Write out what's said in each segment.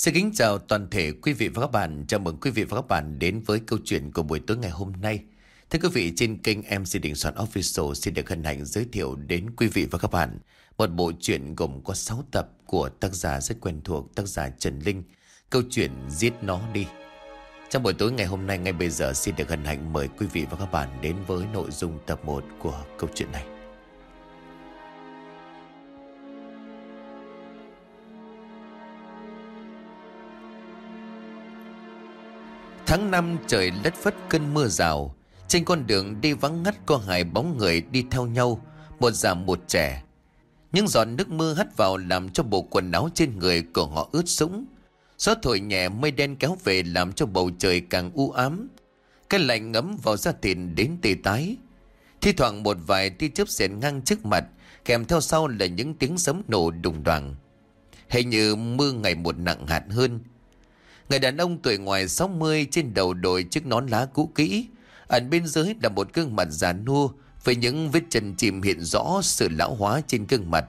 Xin kính chào toàn thể quý vị và các bạn. Chào mừng quý vị và các bạn đến với câu chuyện của buổi tối ngày hôm nay. Thưa quý vị, trên kênh MC Đình Soạn Official xin được hân hạnh giới thiệu đến quý vị và các bạn một bộ truyện gồm có 6 tập của tác giả rất quen thuộc, tác giả Trần Linh. Câu chuyện Giết Nó Đi. Trong buổi tối ngày hôm nay, ngay bây giờ xin được hân hạnh mời quý vị và các bạn đến với nội dung tập 1 của câu chuyện này. Tháng năm trời lất phất cơn mưa rào. Trên con đường đi vắng ngắt có hai bóng người đi theo nhau, Một già một trẻ. Những giọt nước mưa hắt vào làm cho bộ quần áo trên người của họ ướt sũng. Gió thổi nhẹ mây đen kéo về làm cho bầu trời càng u ám. Cái lạnh ngấm vào da thịt đến tê tái. Thi thoảng một vài tia chớp xẹt ngang trước mặt, Kèm theo sau là những tiếng sấm nổ đùng đoàng. Hình như mưa ngày một nặng hạt hơn Người đàn ông tuổi ngoài 60 trên đầu đội chiếc nón lá cũ kỹ. Ẩn bên dưới là một gương mặt già nua với những vết chân chìm hiện rõ sự lão hóa trên gương mặt.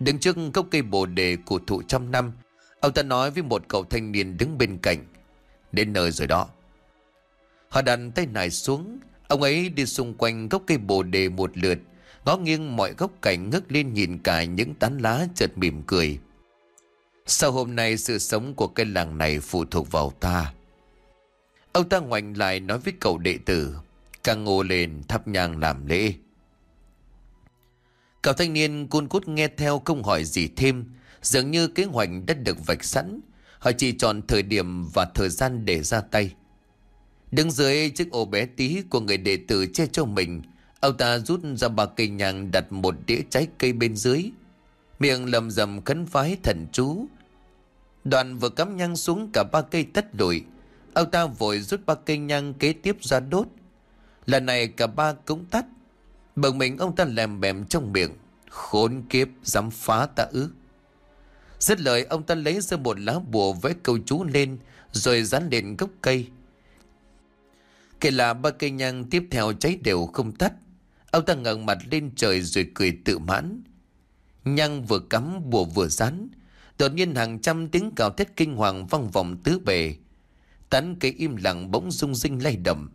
Đứng trước gốc cây bồ đề cổ thụ trăm năm, ông ta nói với một cậu thanh niên đứng bên cạnh. Đến nơi rồi đó. Họ đặt tay nải xuống, ông ấy đi xung quanh gốc cây bồ đề một lượt, ngó nghiêng mọi góc cảnh ngước lên nhìn cả những tán lá chợt mỉm cười. Sau hôm nay sự sống của cái làng này phụ thuộc vào ta. Ông ta ngoảnh lại nói với cậu đệ tử. Càng ngô lên thắp nhang làm lễ. Cậu thanh niên cun cút nghe theo không hỏi gì thêm. Dường như kế hoạch đã được vạch sẵn. Họ chỉ chọn thời điểm và thời gian để ra tay. Đứng dưới chiếc ô bé tí của người đệ tử che cho mình. Ông ta rút ra ba cây nhang đặt một đĩa trái cây bên dưới miệng lầm rầm khấn phái thần chú. Đoàn vừa cắm nhang xuống cả ba cây tất đuổi, Ông ta vội rút ba cây nhang kế tiếp ra đốt. Lần này cả ba cũng tắt. bởi mình ông ta lèm bèm trong miệng. Khốn kiếp dám phá ta ư. Dứt lời ông ta lấy ra một lá bùa vẽ câu chú lên rồi dán lên gốc cây. Kể là ba cây nhang tiếp theo cháy đều không tắt. Ông ta ngẩng mặt lên trời rồi cười tự mãn. Nhang vừa cắm, bùa vừa rắn Đột nhiên hàng trăm tiếng cào thét kinh hoàng vang vọng tứ bề. Tán cây im lặng bỗng rung rinh lay động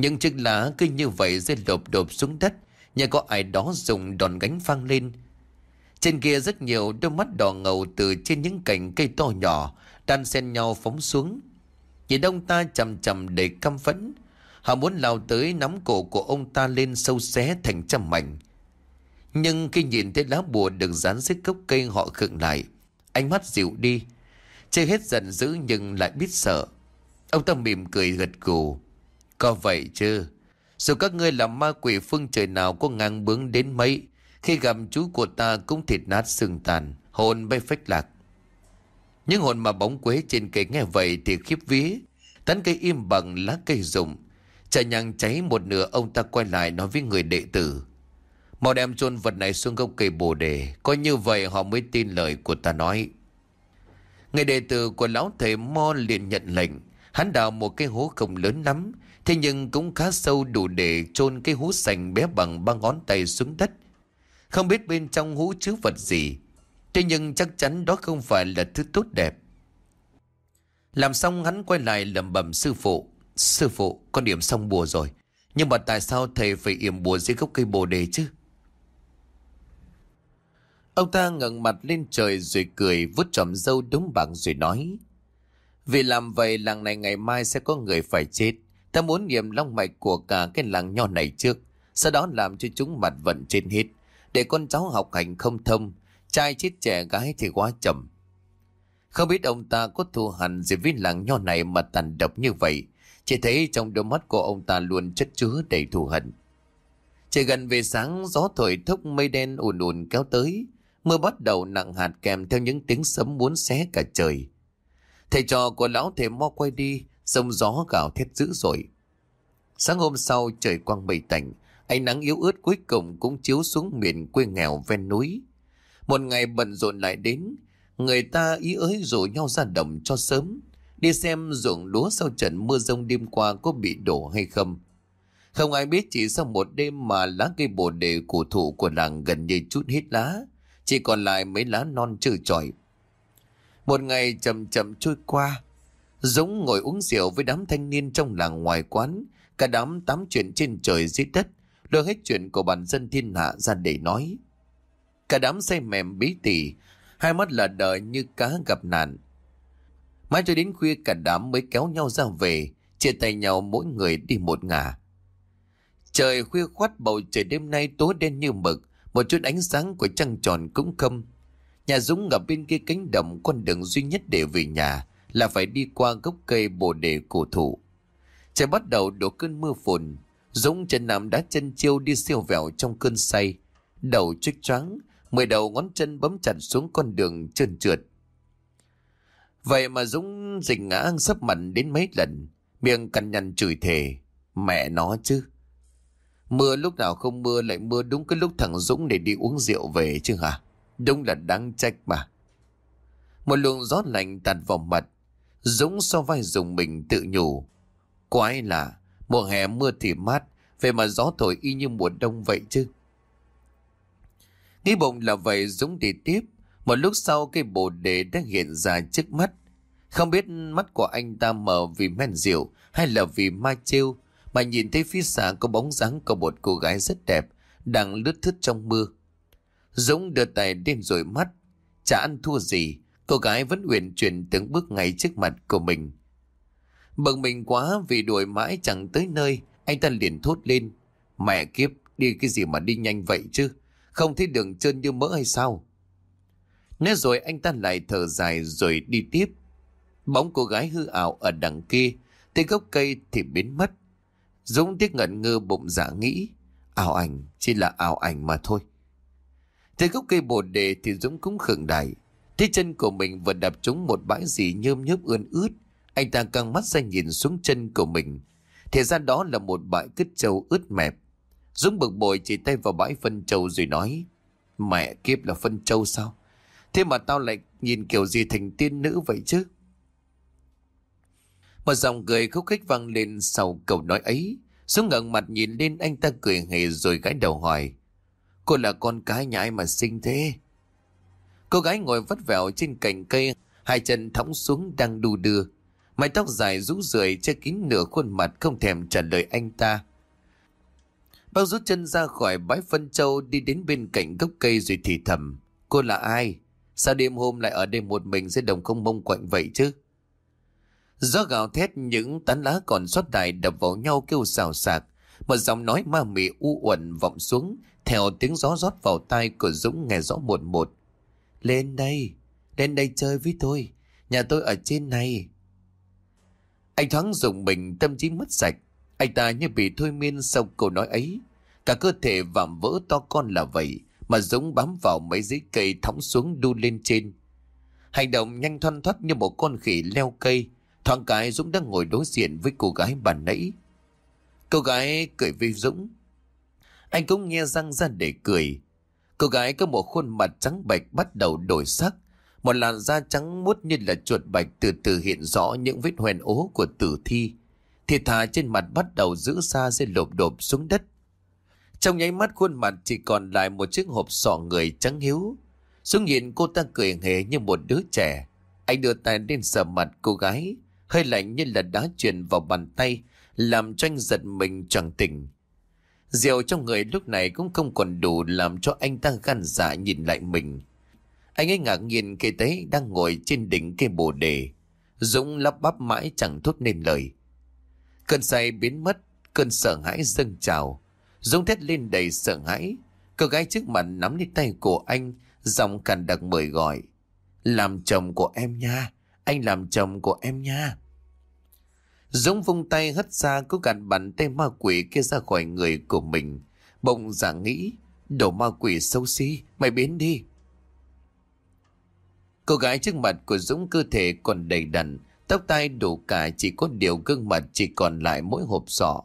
những chiếc lá cứ như vậy rơi lộp đột xuống đất. Như có ai đó dùng đòn gánh phang lên. Trên kia rất nhiều đôi mắt đỏ ngầu từ trên những cành cây to nhỏ Đan xen nhau phóng xuống. Nhìn ông ta chầm chầm để căm phẫn. Họ muốn lao tới nắm cổ của ông ta lên sâu xé thành trăm mảnh nhưng khi nhìn thấy lá bùa được dán dưới gốc cây họ khựng lại. Ánh mắt dịu đi. Chưa hết giận dữ nhưng lại biết sợ. Ông ta mỉm cười gật gù. Có vậy chứ. Dù các ngươi là ma quỷ phương trời nào có ngang bướng đến mấy. Khi gặp chú của ta cũng thịt nát xương tàn. Hồn bay phách lạc. Những hồn mà bóng quế trên cây nghe vậy thì khiếp vía. Tán cây im bằng lá cây rụng. Chả nhang cháy một nửa, ông ta quay lại nói với người đệ tử. Mau đem chôn vật này xuống gốc cây bồ đề. Có như vậy họ mới tin lời của ta nói. Người đệ tử của lão thầy Mo liền nhận lệnh. Hắn đào một cái hố không lớn lắm. Thế nhưng cũng khá sâu đủ để chôn cái hố sành bé bằng ba ngón tay xuống đất. Không biết bên trong hố chứa vật gì. Thế nhưng chắc chắn đó không phải là thứ tốt đẹp. Làm xong hắn quay lại lẩm bẩm sư phụ. Sư phụ, con điểm xong bùa rồi. Nhưng mà tại sao thầy phải yểm bùa dưới gốc cây bồ đề chứ? Ông ta ngẩng mặt lên trời rồi cười vút trọm dâu đúng bằng rồi nói. Vì làm vậy, làng này ngày mai sẽ có người phải chết. Ta muốn nghiệm long mạch của cả cái làng nho này trước. Sau đó làm cho chúng mặt vận trên hết. Để con cháu học hành không thông. Trai chết trẻ gái thì quá chậm. Không biết ông ta có thù hằn gì với làng nho này mà tàn độc như vậy. Chỉ thấy trong đôi mắt của ông ta luôn chất chứa đầy thù hận. Chỉ gần về sáng, gió thổi thốc mây đen ùn ùn kéo tới. Mưa bắt đầu nặng hạt kèm theo những tiếng sấm muốn xé cả trời. Thầy trò của lão thầy mo quay đi, sông gió gào thét dữ dội. Sáng hôm sau trời quang mây tạnh, ánh nắng yếu ớt cuối cùng cũng chiếu xuống miền quê nghèo ven núi. Một ngày bận rộn lại đến, người ta ý ới rủ nhau ra đồng cho sớm, đi xem ruộng lúa sau trận mưa rông đêm qua có bị đổ hay không. Không ai biết chỉ sau một đêm mà lá cây bồ đề cổ thụ của làng gần như chút hết lá, chỉ còn lại mấy lá non trừ trọi. Một ngày chậm chậm trôi qua. Dũng ngồi uống rượu với đám thanh niên trong làng ngoài quán. Cả đám tám chuyện trên trời dưới đất. Đưa hết chuyện của bản dân thiên hạ ra để nói. Cả đám say mềm bí tỉ. Hai mắt là đợi như cá gặp nạn. Mãi cho đến khuya, cả đám mới kéo nhau ra về. Chia tay nhau mỗi người đi một ngả. Trời khuya khoát bầu trời đêm nay tối đen như mực. Một chút ánh sáng của trăng tròn cũng không. Nhà Dũng ở bên kia cánh đồng con đường duy nhất để về nhà là phải đi qua gốc cây bồ đề cổ thụ. Trời bắt đầu đổ cơn mưa phùn. Dũng chân nằm đá chân chiêu đi siêu vẹo trong cơn say. Đầu trích choáng, mười đầu ngón chân bấm chặt xuống con đường trơn trượt. Vậy mà Dũng dịch ngã sấp mặt đến mấy lần, miệng cằn nhằn chửi thề. Mẹ nó chứ. Mưa lúc nào không mưa lại mưa đúng cái lúc thằng Dũng để đi uống rượu về chứ hả? Đúng là đáng trách mà. Một luồng gió lạnh tạt vào mặt. Dũng so vai dùng mình tự nhủ. Quái là mùa hè mưa thì mát, về mà gió thổi y như mùa đông vậy chứ. Nghĩ bụng là vậy Dũng đi tiếp. Một lúc sau cây bồ đề đã hiện ra trước mắt. Không biết mắt của anh ta mở vì men rượu hay là vì ma trêu mà nhìn thấy phía xa có bóng dáng của một cô gái rất đẹp đang lướt thướt trong mưa. Dũng đưa tay lên rồi mắt. Chả ăn thua gì, cô gái vẫn uyển chuyển từng bước ngay trước mặt của mình. Bận mình quá vì đuổi mãi chẳng tới nơi, anh ta liền thốt lên. Mẹ kiếp, đi cái gì mà đi nhanh vậy chứ? Không thấy đường trơn như mỡ hay sao? Nói rồi anh ta lại thở dài rồi đi tiếp. Bóng cô gái hư ảo ở đằng kia, tới gốc cây thì biến mất. Dũng tiếc ngẩn ngơ bụng dạ nghĩ. Ảo ảnh, chỉ là ảo ảnh mà thôi. Thấy gốc cây bồ đề thì Dũng cũng khựng đại. Thế chân của mình vừa đập trúng một bãi gì nhơm nhớp ươn ướt. Anh ta căng mắt ra nhìn xuống chân của mình. Thì ra đó là một bãi cứt trâu ướt mẹp. Dũng bực bội chỉ tay vào bãi phân trâu rồi nói. Mẹ kiếp là phân trâu sao? Thế mà tao lại nhìn kiểu gì thành tiên nữ vậy chứ? Một dòng cười khúc khích vang lên sau câu nói ấy. Dũng ngẩng mặt nhìn lên anh ta cười hề rồi gãi đầu hỏi. Cô là con cái nhà ai mà sinh thế? Cô gái ngồi vắt vẹo trên cành cây, hai chân thõng xuống đang đu đưa. Mái tóc dài rũ rượi che kín nửa khuôn mặt không thèm trả lời anh ta. Bao rút chân ra khỏi bãi phân châu đi đến bên cạnh gốc cây rồi thì thầm. Cô là ai? Sao đêm hôm lại ở đây một mình dưới đồng không mông quạnh vậy chứ? Gió gào thét những tán lá còn sót lại đập vào nhau kêu xào xạc. Một giọng nói ma mị u uẩn vọng xuống theo tiếng gió rót vào tai của Dũng nghe rõ một một. Lên đây, lên đây chơi với tôi. Nhà tôi ở trên này. Anh thoáng dùng mình tâm trí mất sạch. Anh ta như bị thôi miên sau câu nói ấy. Cả cơ thể vạm vỡ to con là vậy. Mà Dũng bám vào mấy dãy cây thõng xuống đu lên trên. Hành động nhanh thoăn thoắt như một con khỉ leo cây. Thoáng cái Dũng đang ngồi đối diện với cô gái bàn nãy. Cô gái cười với Dũng. Anh cũng nghe răng ra để cười. Cô gái có một khuôn mặt trắng bạch bắt đầu đổi sắc. Một làn da trắng muốt như là chuột bạch từ từ hiện rõ những vết hoen ố của tử thi. Thịt thà trên mặt bắt đầu giữ xa sẽ lộp đột xuống đất. Trong nháy mắt khuôn mặt chỉ còn lại một chiếc hộp sọ người trắng hiếu. Xuống nhìn cô ta cười hề như một đứa trẻ. Anh đưa tay lên sờ mặt cô gái, hơi lạnh như là đá truyền vào bàn tay, làm cho anh giật mình chẳng tỉnh. Rượu trong người lúc này cũng không còn đủ làm cho anh ta gan dạ nhìn lại mình. Anh ấy ngạc nhiên kê thấy đang ngồi trên đỉnh cây bồ đề. Dũng lắp bắp mãi chẳng thốt nên lời. Cơn say biến mất, cơn sợ hãi dâng trào. Dũng thét lên đầy sợ hãi. Cô gái trước mặt nắm lấy tay của anh, giọng cằn đặc mời gọi. Làm chồng của em nha, anh làm chồng của em nha. Dũng vung tay hất ra cứ gạt bàn tay ma quỷ kia ra khỏi người của mình. Bỗng giả nghĩ, đồ ma quỷ xấu xí, mày biến đi. Cô gái trước mặt của Dũng cơ thể còn đầy đặn, tóc tai đủ cả chỉ có điều gương mặt chỉ còn lại mỗi hộp sọ.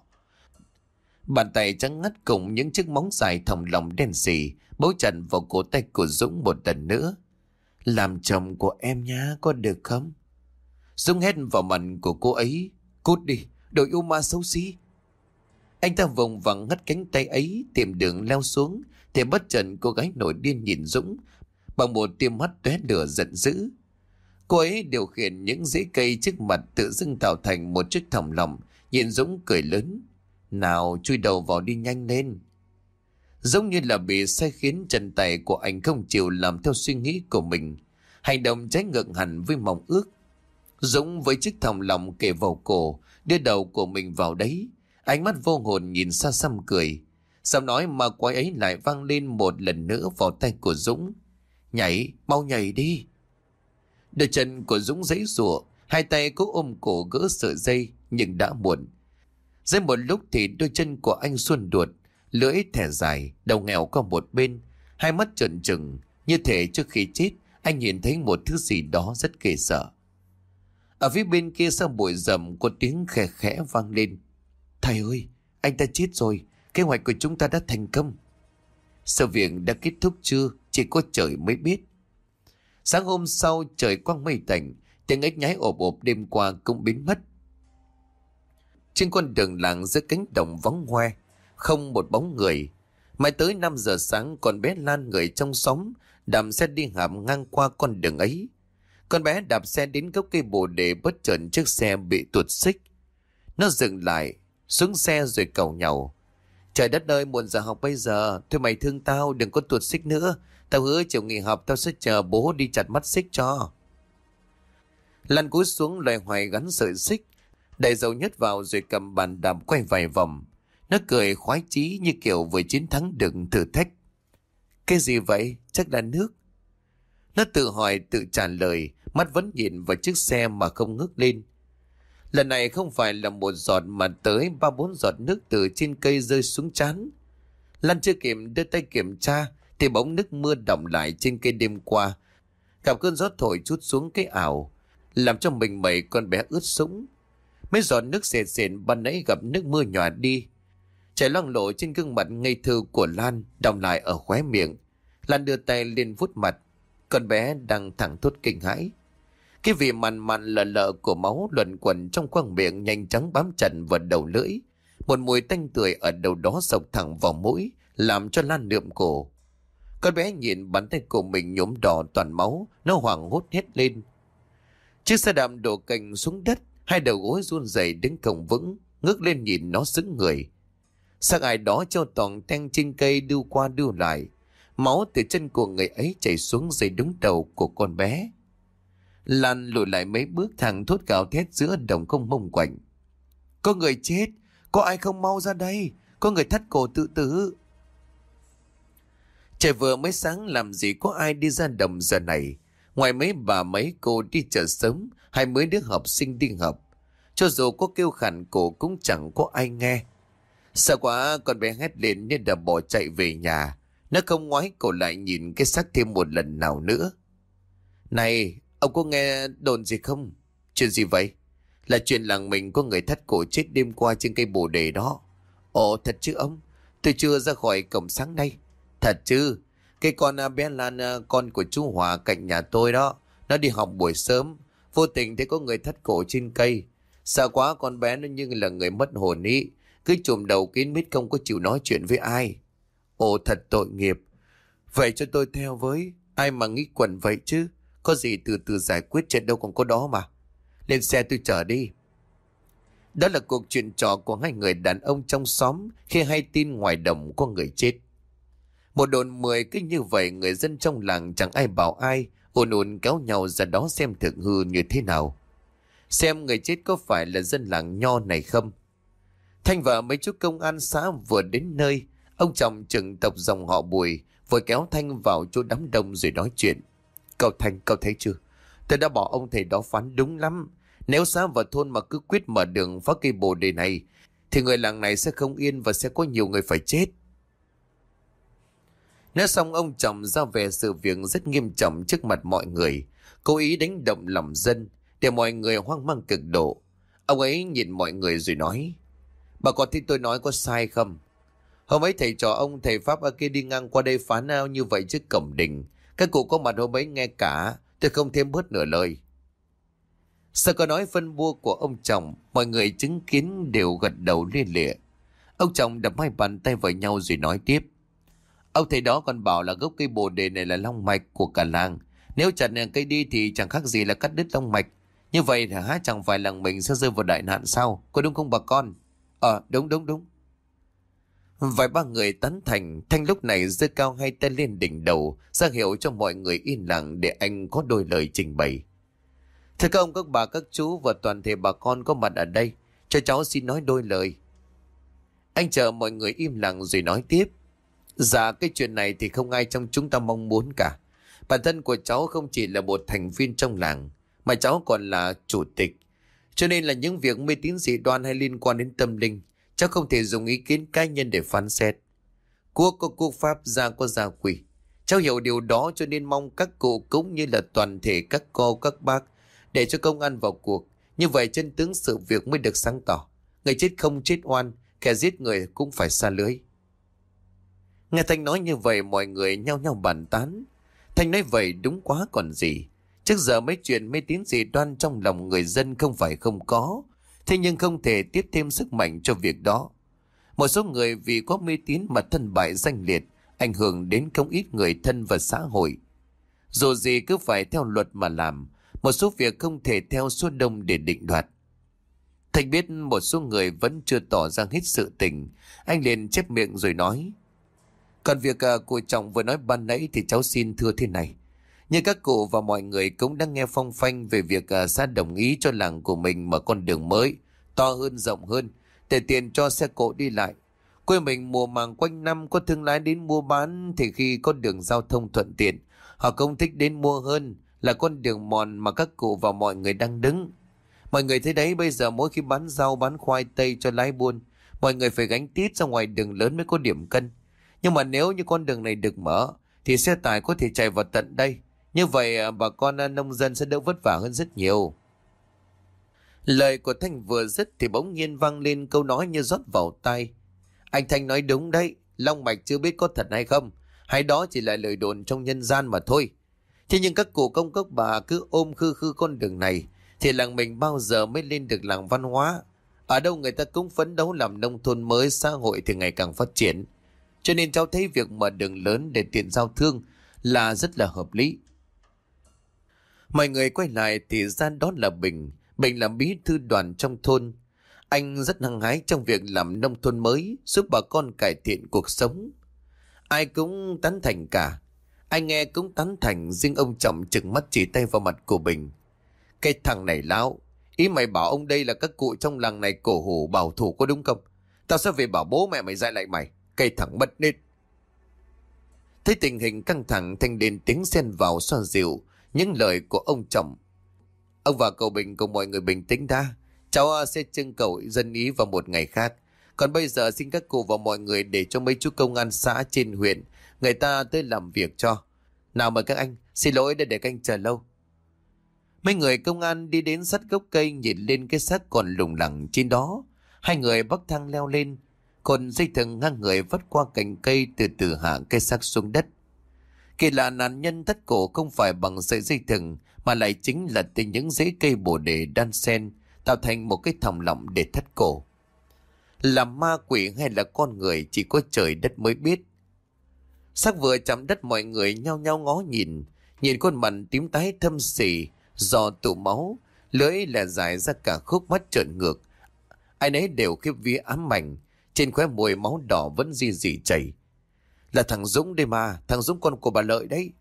Bàn tay trắng ngắt cùng những chiếc móng dài thòng lòng đen xì, bấu chặt vào cổ tay của Dũng một lần nữa. Làm chồng của em nhá, có được không? Dũng hét vào mặt của cô ấy, Cút đi, đồ yêu ma xấu xí. Anh ta vòng vằng ngắt cánh tay ấy, tìm đường leo xuống, thì bất chợt cô gái nổi điên nhìn Dũng, bằng một tiêm mắt tóe lửa giận dữ. Cô ấy điều khiển những rễ cây trước mặt tự dưng tạo thành một chiếc thòng lọng, nhìn Dũng cười lớn. Nào chui đầu vào đi nhanh lên. Giống như là bị sai khiến chân tay của anh không chịu làm theo suy nghĩ của mình. Hành động trái ngược hẳn với mong ước. Dũng với chiếc thòng lòng kề vào cổ, đưa đầu của mình vào đấy. Ánh mắt vô hồn nhìn xa xăm cười. Sao nói mà quái ấy lại vang lên một lần nữa vào tay của Dũng. Nhảy, mau nhảy đi. Đôi chân của Dũng giấy rủa hai tay cố ôm cổ gỡ sợi dây, nhưng đã muộn. Dây một lúc thì đôi chân của anh xuân đuột, lưỡi thẻ dài, đầu nghèo qua một bên, hai mắt trợn trừng, như thể trước khi chết, anh nhìn thấy một thứ gì đó rất kỳ sợ. Ở phía bên kia sau bụi rậm có tiếng khẽ khẽ vang lên. Thầy ơi, anh ta chết rồi, kế hoạch của chúng ta đã thành công. Sự việc đã kết thúc chưa, chỉ có trời mới biết. Sáng hôm sau trời quang mây tạnh, tiếng ếch nhái ộp ộp đêm qua cũng biến mất. Trên con đường làng giữa cánh đồng vắng hoe, không một bóng người. Mai tới 5 giờ sáng con bé Lan người trong xóm đạp xe đi hàm ngang qua con đường ấy. Con bé đạp xe đến gốc cây bồ đề bất chợt chiếc xe bị tuột xích. Nó dừng lại, xuống xe rồi cầu nhau. Trời đất ơi muộn giờ học bây giờ, thôi mày thương tao đừng có tuột xích nữa. Tao hứa chiều nghỉ học tao sẽ chờ bố đi chặt mắt xích cho. Lan cúi xuống loài hoài gắn sợi xích, đẩy dầu nhất vào rồi cầm bàn đạp quay vài vòng. Nó cười khoái chí như kiểu vừa chiến thắng được thử thách. Cái gì vậy? Chắc là nước. Nó tự hỏi tự trả lời, mắt vẫn nhìn vào chiếc xe mà không ngước lên. Lần này không phải là một giọt mà tới ba bốn giọt nước từ trên cây rơi xuống chán. Lan chưa kịp đưa tay kiểm tra thì bóng nước mưa đọng lại trên cây đêm qua. Gặp cơn gió thổi chút xuống cái ảo, làm cho mình mẩy con bé ướt sũng. Mấy giọt nước sệt sệt ban nãy gặp nước mưa nhòa đi. Chảy loang lộ trên gương mặt ngây thơ của Lan đọng lại ở khóe miệng. Lan đưa tay lên vuốt mặt. Con bé đang thẳng thốt kinh hãi. Cái vị mặn mặn lợ lợ của máu luẩn quẩn trong quang miệng nhanh chóng bám chặt vào đầu lưỡi. Một mùi tanh tươi ở đầu đó sộc thẳng vào mũi, làm cho Lan lượm cổ. Con bé nhìn bàn tay của mình nhuốm đỏ toàn máu, nó hoảng hốt hết lên. Chiếc xe đạp đổ cành xuống đất, hai đầu gối run rẩy đứng cổng vững, ngước lên nhìn nó sững người. Sắc ai đó treo toàn thanh trên cây đưa qua đưa lại. Máu từ chân của người ấy chảy xuống dây đúng đầu của con bé. Lan lùi lại mấy bước thẳng thốt gào thét giữa đồng không mông quạnh. Có người chết, có ai không mau ra đây, có người thắt cổ tự tử. Trời vừa mới sáng làm gì có ai đi ra đồng giờ này. Ngoài mấy bà mấy cô đi chợ sớm hay mấy đứa học sinh đi học. Cho dù có kêu khản cổ cũng chẳng có ai nghe. Sợ quá con bé hét lên nên đã bỏ chạy về nhà. Nó không ngoái cổ lại nhìn cái xác thêm một lần nào nữa. Này, ông có nghe đồn gì không? Chuyện gì vậy? Là chuyện làng mình có người thắt cổ chết đêm qua trên cây bồ đề đó. Ồ, thật chứ ông? Tôi chưa ra khỏi cổng sáng nay. Thật chứ? Cái con à, bé Lan, à, con của chú Hòa cạnh nhà tôi đó. Nó đi học buổi sớm. Vô tình thấy có người thắt cổ trên cây. Sợ quá con bé nó như là người mất hồn ý. Cứ chùm đầu kín mít không có chịu nói chuyện với ai. Ồ, thật tội nghiệp. Vậy cho tôi theo với. Ai mà nghĩ quẩn vậy chứ. Có gì từ từ giải quyết chuyện đâu còn có đó mà. Lên xe tôi chở đi. Đó là cuộc chuyện trò của hai người đàn ông trong xóm khi hay tin ngoài đồng có người chết. Một đồn mười cứ như vậy, người dân trong làng chẳng ai bảo ai ồn ồn kéo nhau ra đó xem thực hư như thế nào. Xem người chết có phải là dân làng nho này không? Thanh và mấy chú công an xã vừa đến nơi, ông chồng trưởng tộc dòng họ Bùi vừa kéo Thanh vào chỗ đám đông rồi nói chuyện. Cậu Thanh, cậu thấy chưa? Tôi đã bỏ ông thầy đó phán đúng lắm. Nếu xã và thôn mà cứ quyết mở đường phá cây bồ đề này, thì người làng này sẽ không yên và sẽ có nhiều người phải chết. Nói xong ông chồng ra về sự việc rất nghiêm trọng trước mặt mọi người, cố ý đánh động lòng dân, để mọi người hoang mang cực độ. Ông ấy nhìn mọi người rồi nói, Bà có tin tôi nói có sai không? Hôm ấy thầy trò ông thầy Pháp ở kia đi ngang qua đây phá nao như vậy trước cổng đình. Các cụ có mặt hôm ấy nghe cả, tôi không thêm bớt nửa lời. Sau câu nói phân bua của ông chồng, mọi người chứng kiến đều gật đầu liên lịa. Ông chồng đập hai bàn tay vào nhau rồi nói tiếp. Ông thầy đó còn bảo là gốc cây bồ đề này là long mạch của cả làng. Nếu chặt cây đi thì chẳng khác gì là cắt đứt long mạch. Như vậy thì há chẳng phải làng mình sẽ rơi vào đại nạn sao? Có đúng không bà con? Ờ, đúng đúng đúng. Vài ba người tán thành, Thanh lúc này giơ cao hai tay lên đỉnh đầu, ra hiệu cho mọi người yên lặng để anh có đôi lời trình bày. Thưa các ông, các bà, các chú và toàn thể bà con có mặt ở đây, cho cháu xin nói đôi lời. Anh chờ mọi người im lặng rồi nói tiếp. Dạ cái chuyện này thì không ai trong chúng ta mong muốn cả. Bản thân của cháu không chỉ là một thành viên trong làng, mà cháu còn là chủ tịch. Cho nên là những việc mê tín dị đoan hay liên quan đến tâm linh, cháu không thể dùng ý kiến cá nhân để phán xét. Quốc có quốc pháp, gia có gia quỷ. Cháu hiểu điều đó cho nên mong các cụ cũng như là toàn thể các cô, các bác để cho công an vào cuộc. Như vậy chân tướng sự việc mới được sáng tỏ. Người chết không chết oan, kẻ giết người cũng phải xa lưới. Nghe Thanh nói như vậy mọi người nhao nhao bàn tán. Thanh nói vậy đúng quá còn gì. Trước giờ mấy chuyện mê tín dị đoan trong lòng người dân không phải không có. Thế nhưng không thể tiếp thêm sức mạnh cho việc đó. Một số người vì có mê tín mà thân bại danh liệt, ảnh hưởng đến không ít người thân và xã hội. Dù gì cứ phải theo luật mà làm, một số việc không thể theo số đông để định đoạt. Thành biết một số người vẫn chưa tỏ ra hết sự tình, anh liền chép miệng rồi nói. Còn việc à, của chồng vừa nói ban nãy thì cháu xin thưa thế này. Như các cụ và mọi người cũng đang nghe phong phanh về việc à, uh, xã đồng ý cho làng của mình mở con đường mới, to hơn, rộng hơn, để tiền cho xe cộ đi lại. Quê mình mùa màng quanh năm có thương lái đến mua bán thì khi có đường giao thông thuận tiện, họ không thích đến mua hơn là con đường mòn mà các cụ và mọi người đang đứng. Mọi người thấy đấy bây giờ mỗi khi bán rau bán khoai tây cho lái buôn, mọi người phải gánh tít ra ngoài đường lớn mới có điểm cân. Nhưng mà nếu như con đường này được mở, thì xe tải có thể chạy vào tận đây. Như vậy à, bà con à, nông dân sẽ đỡ vất vả hơn rất nhiều. Lời của Thanh vừa dứt thì bỗng nhiên vang lên câu nói như rót vào tay. Anh Thanh nói đúng đấy, Long Mạch chưa biết có thật hay không, hay đó chỉ là lời đồn trong nhân gian mà thôi. Thế nhưng các cụ công các bà cứ ôm khư khư con đường này, thì làng mình bao giờ mới lên được làng văn hóa. Ở đâu người ta cũng phấn đấu làm nông thôn mới, xã hội thì ngày càng phát triển. Cho nên cháu thấy việc mở đường lớn để tiện giao thương là rất là hợp lý. Mọi người quay lại thì ra đó là Bình. Bình là bí thư đoàn trong thôn. Anh rất hăng hái trong việc làm nông thôn mới, giúp bà con cải thiện cuộc sống. Ai cũng tán thành cả. Anh nghe cũng tán thành, riêng ông chồng chừng mắt chỉ tay vào mặt của Bình. Cái thằng này lão, ý mày bảo ông đây là các cụ trong làng này cổ hủ bảo thủ có đúng không? Tao sẽ về bảo bố mẹ mày dạy lại mày cây thẳng mất nết. Thấy tình hình căng thẳng thanh đến tiếng xen vào xoa dịu những lời của ông chồng. Ông và cậu Bình cùng mọi người bình tĩnh đã. Cháu sẽ trưng cầu dân ý vào một ngày khác. Còn bây giờ xin các cụ và mọi người để cho mấy chú công an xã trên huyện người ta tới làm việc cho. Nào mời các anh, xin lỗi đã để các anh chờ lâu. Mấy người công an đi đến sát gốc cây nhìn lên cái xác còn lủng lẳng trên đó. Hai người bắc thang leo lên, còn dây thừng ngang người vắt qua cành cây từ từ hạ cây xác xuống đất. Kỳ lạ nạn nhân thất cổ không phải bằng sợi dây thừng mà lại chính là từ những rễ cây bồ đề đan sen tạo thành một cái thòng lọng để thất cổ. Là ma quỷ hay là con người chỉ có trời đất mới biết. sắc vừa chạm đất mọi người nhao nhao ngó nhìn, nhìn khuôn mặt tím tái thâm xỉ do tụ máu, lưỡi là dài ra cả khúc mắt trợn ngược. Ai nấy đều khiếp vía ám mảnh, trên khóe môi máu đỏ vẫn di dị chảy. Là thằng Dũng đây mà, thằng Dũng con của bà Lợi đấy.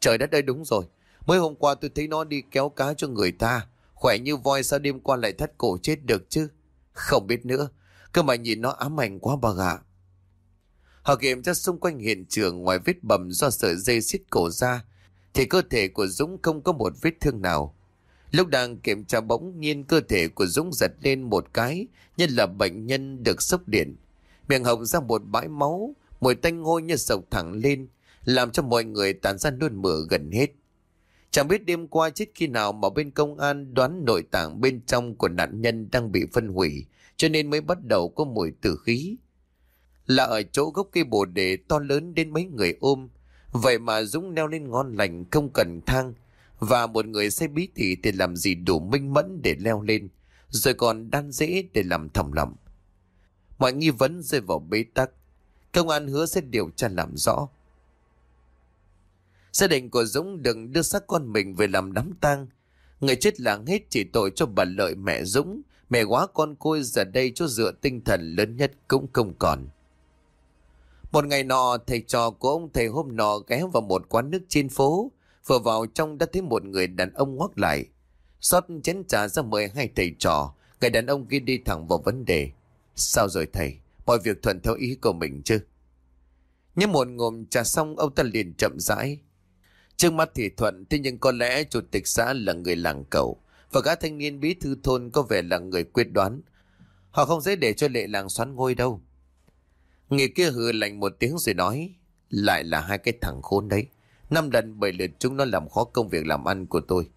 Trời đất ơi đúng rồi. Mới hôm qua tôi thấy nó đi kéo cá cho người ta. Khỏe như voi sao đêm qua lại thắt cổ chết được chứ. Không biết nữa. Cơ mà nhìn nó ám ảnh quá bà gạ. Họ kiểm tra xung quanh hiện trường ngoài vết bầm do sợi dây xiết cổ ra. Thì cơ thể của Dũng không có một vết thương nào. Lúc đang kiểm tra bỗng nhiên cơ thể của Dũng giật lên một cái như là bệnh nhân được sốc điện. Miệng hồng ra một bãi máu, mùi tanh hôi như sộc thẳng lên, làm cho mọi người tàn ra nôn mửa gần hết. Chẳng biết đêm qua chết khi nào mà bên công an đoán nội tạng bên trong của nạn nhân đang bị phân hủy, cho nên mới bắt đầu có mùi tử khí. Là ở chỗ gốc cây bồ đề to lớn đến mấy người ôm, vậy mà Dũng leo lên ngon lành không cần thang, và một người say bí tỉ thì làm gì đủ minh mẫn để leo lên, rồi còn đan dễ để làm thầm lặng. Mọi nghi vấn rơi vào bế tắc. Công an hứa sẽ điều tra làm rõ. Gia đình của Dũng đừng đưa xác con mình về làm đám tang. Người chết làng hết chỉ tội cho bà lợi mẹ Dũng. Mẹ quá con côi giờ đây chỗ dựa tinh thần lớn nhất cũng không còn. Một ngày nọ, thầy trò của ông thầy hôm nọ ghé vào một quán nước trên phố. Vừa vào trong đã thấy một người đàn ông ngoắc lại. xót chén trà ra mời hai thầy trò. Người đàn ông kia đi thẳng vào vấn đề. Sao rồi thầy? Mọi việc thuận theo ý của mình chứ? Nhưng một ngụm trà xong ông ta liền chậm rãi. Trước mắt thì thuận, thế nhưng có lẽ chủ tịch xã là người làng cầu. Và gã thanh niên bí thư thôn có vẻ là người quyết đoán. Họ không dễ để cho lệ làng xoắn ngôi đâu. Người kia hừ lạnh một tiếng rồi nói. Lại là hai cái thằng khốn đấy. Năm lần bảy lượt chúng nó làm khó công việc làm ăn của tôi.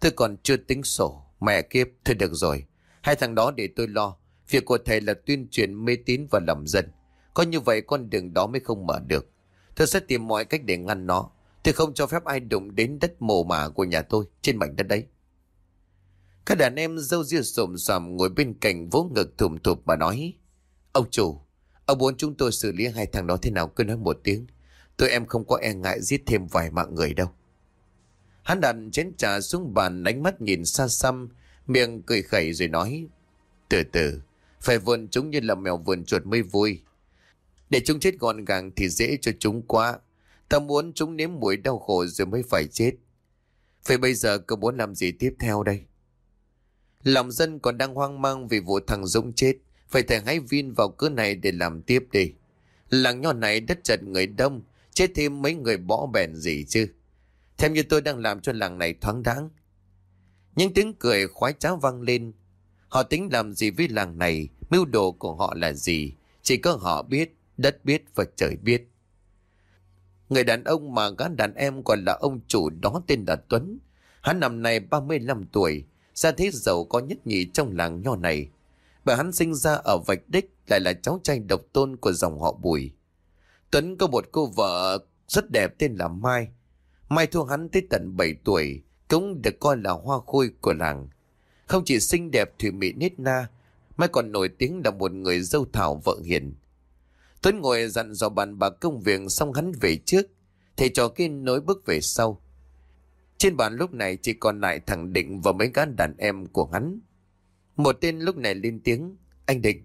Tôi còn chưa tính sổ. Mẹ kiếp, thôi được rồi. Hai thằng đó để tôi lo. Việc của thầy là tuyên truyền mê tín và lòng dân. Có như vậy con đường đó mới không mở được. Tôi sẽ tìm mọi cách để ngăn nó. Tôi không cho phép ai đụng đến đất mồ mả của nhà tôi trên mảnh đất đấy. Các đàn em dâu ria sồm sòm ngồi bên cạnh vỗ ngực thùm thụp mà nói. Ông chủ, ông muốn chúng tôi xử lý hai thằng đó thế nào cứ nói một tiếng. Tôi em không có e ngại giết thêm vài mạng người đâu. Hắn đặt chén trà xuống bàn ánh mắt nhìn xa xăm, miệng cười khẩy rồi nói. Từ từ, phải vườn chúng như là mèo vườn chuột mới vui. Để chúng chết gọn gàng thì dễ cho chúng quá. Ta muốn chúng nếm mùi đau khổ rồi mới phải chết. Vậy bây giờ cậu muốn làm gì tiếp theo đây? Lòng dân còn đang hoang mang vì vụ thằng Dũng chết. Phải thầy hãy viên vào cửa này để làm tiếp đi. Làng nhỏ này đất chật người đông. Chết thêm mấy người bỏ bèn gì chứ. Thêm như tôi đang làm cho làng này thoáng đáng. Những tiếng cười khoái trá vang lên. Họ tính làm gì với làng này, mưu đồ của họ là gì. Chỉ có họ biết, đất biết và trời biết. Người đàn ông mà gã đàn em còn là ông chủ đó tên là Tuấn. Hắn năm nay 35 tuổi, ra thế giàu có nhất nhì trong làng nho này. và hắn sinh ra ở Vạch Đích lại là cháu trai độc tôn của dòng họ Bùi. Tuấn có một cô vợ rất đẹp tên là Mai. Mai thua hắn tới tận 7 tuổi, cũng được coi là hoa khôi của làng. Không chỉ xinh đẹp thủy mỹ nết na, Mai còn nổi tiếng là một người dâu thảo vợ hiền. Tuấn ngồi dặn dò bàn bạc công việc xong hắn về trước, thầy trò kia nối bước về sau. Trên bàn lúc này chỉ còn lại thằng Định và mấy gã đàn em của hắn. Một tên lúc này lên tiếng, anh Định,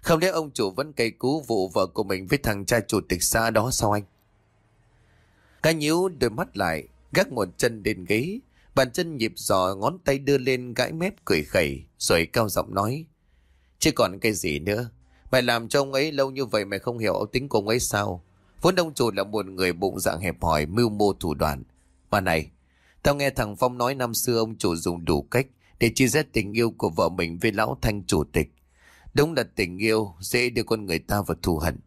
không lẽ ông chủ vẫn cây cú vụ vợ của mình với thằng cha chủ tịch xã đó sao anh? Cá nhíu đôi mắt lại, gác một chân lên ghế, bàn chân nhịp giò ngón tay đưa lên gãi mép cười khẩy, rồi cao giọng nói. Chứ còn cái gì nữa, Mày làm cho ông ấy lâu như vậy mày không hiểu ông tính của ông ấy sao? Vốn ông chủ là một người bụng dạng hẹp hòi, mưu mô thủ đoạn. Mà này, tao nghe thằng Phong nói năm xưa ông chủ dùng đủ cách để chia rẽ tình yêu của vợ mình với lão thanh chủ tịch. Đúng là tình yêu dễ đưa con người ta vào thù hận.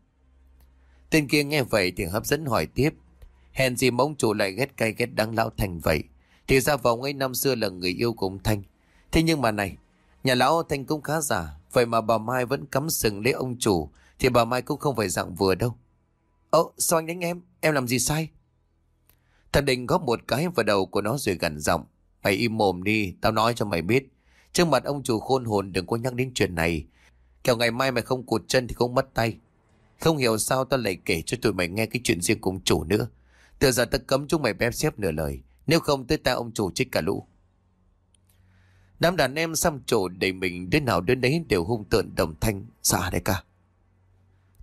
Tên kia nghe vậy thì hấp dẫn hỏi tiếp. Hèn gì mà ông chủ lại ghét cay ghét đắng lão thanh vậy? Thì ra vào ngay năm xưa là người yêu của ông Thanh. Thế nhưng mà này, nhà lão Thanh cũng khá giả, Vậy mà bà Mai vẫn cắm sừng lấy ông chủ, Thì bà Mai cũng không phải dạng vừa đâu. Ơ, sao anh đánh em? Em làm gì sai? Thằng Đình góp một cái vào đầu của nó rồi gần giọng. Mày im mồm đi, Tao nói cho mày biết. Trước mặt ông chủ khôn hồn, đừng có nhắc đến chuyện này. Kẻo ngày mai mày không cụt chân thì không mất tay. Không hiểu sao tao lại kể cho tụi mày nghe cái chuyện riêng cùng chủ nữa. Từ giờ tao cấm chúng mày bép xếp nửa lời. Nếu không, tới ta ông chủ chích cả lũ. Đám đàn em xăm trổ đầy mình đứa nào đến đấy đều hung tợn đồng thanh xa đấy cả.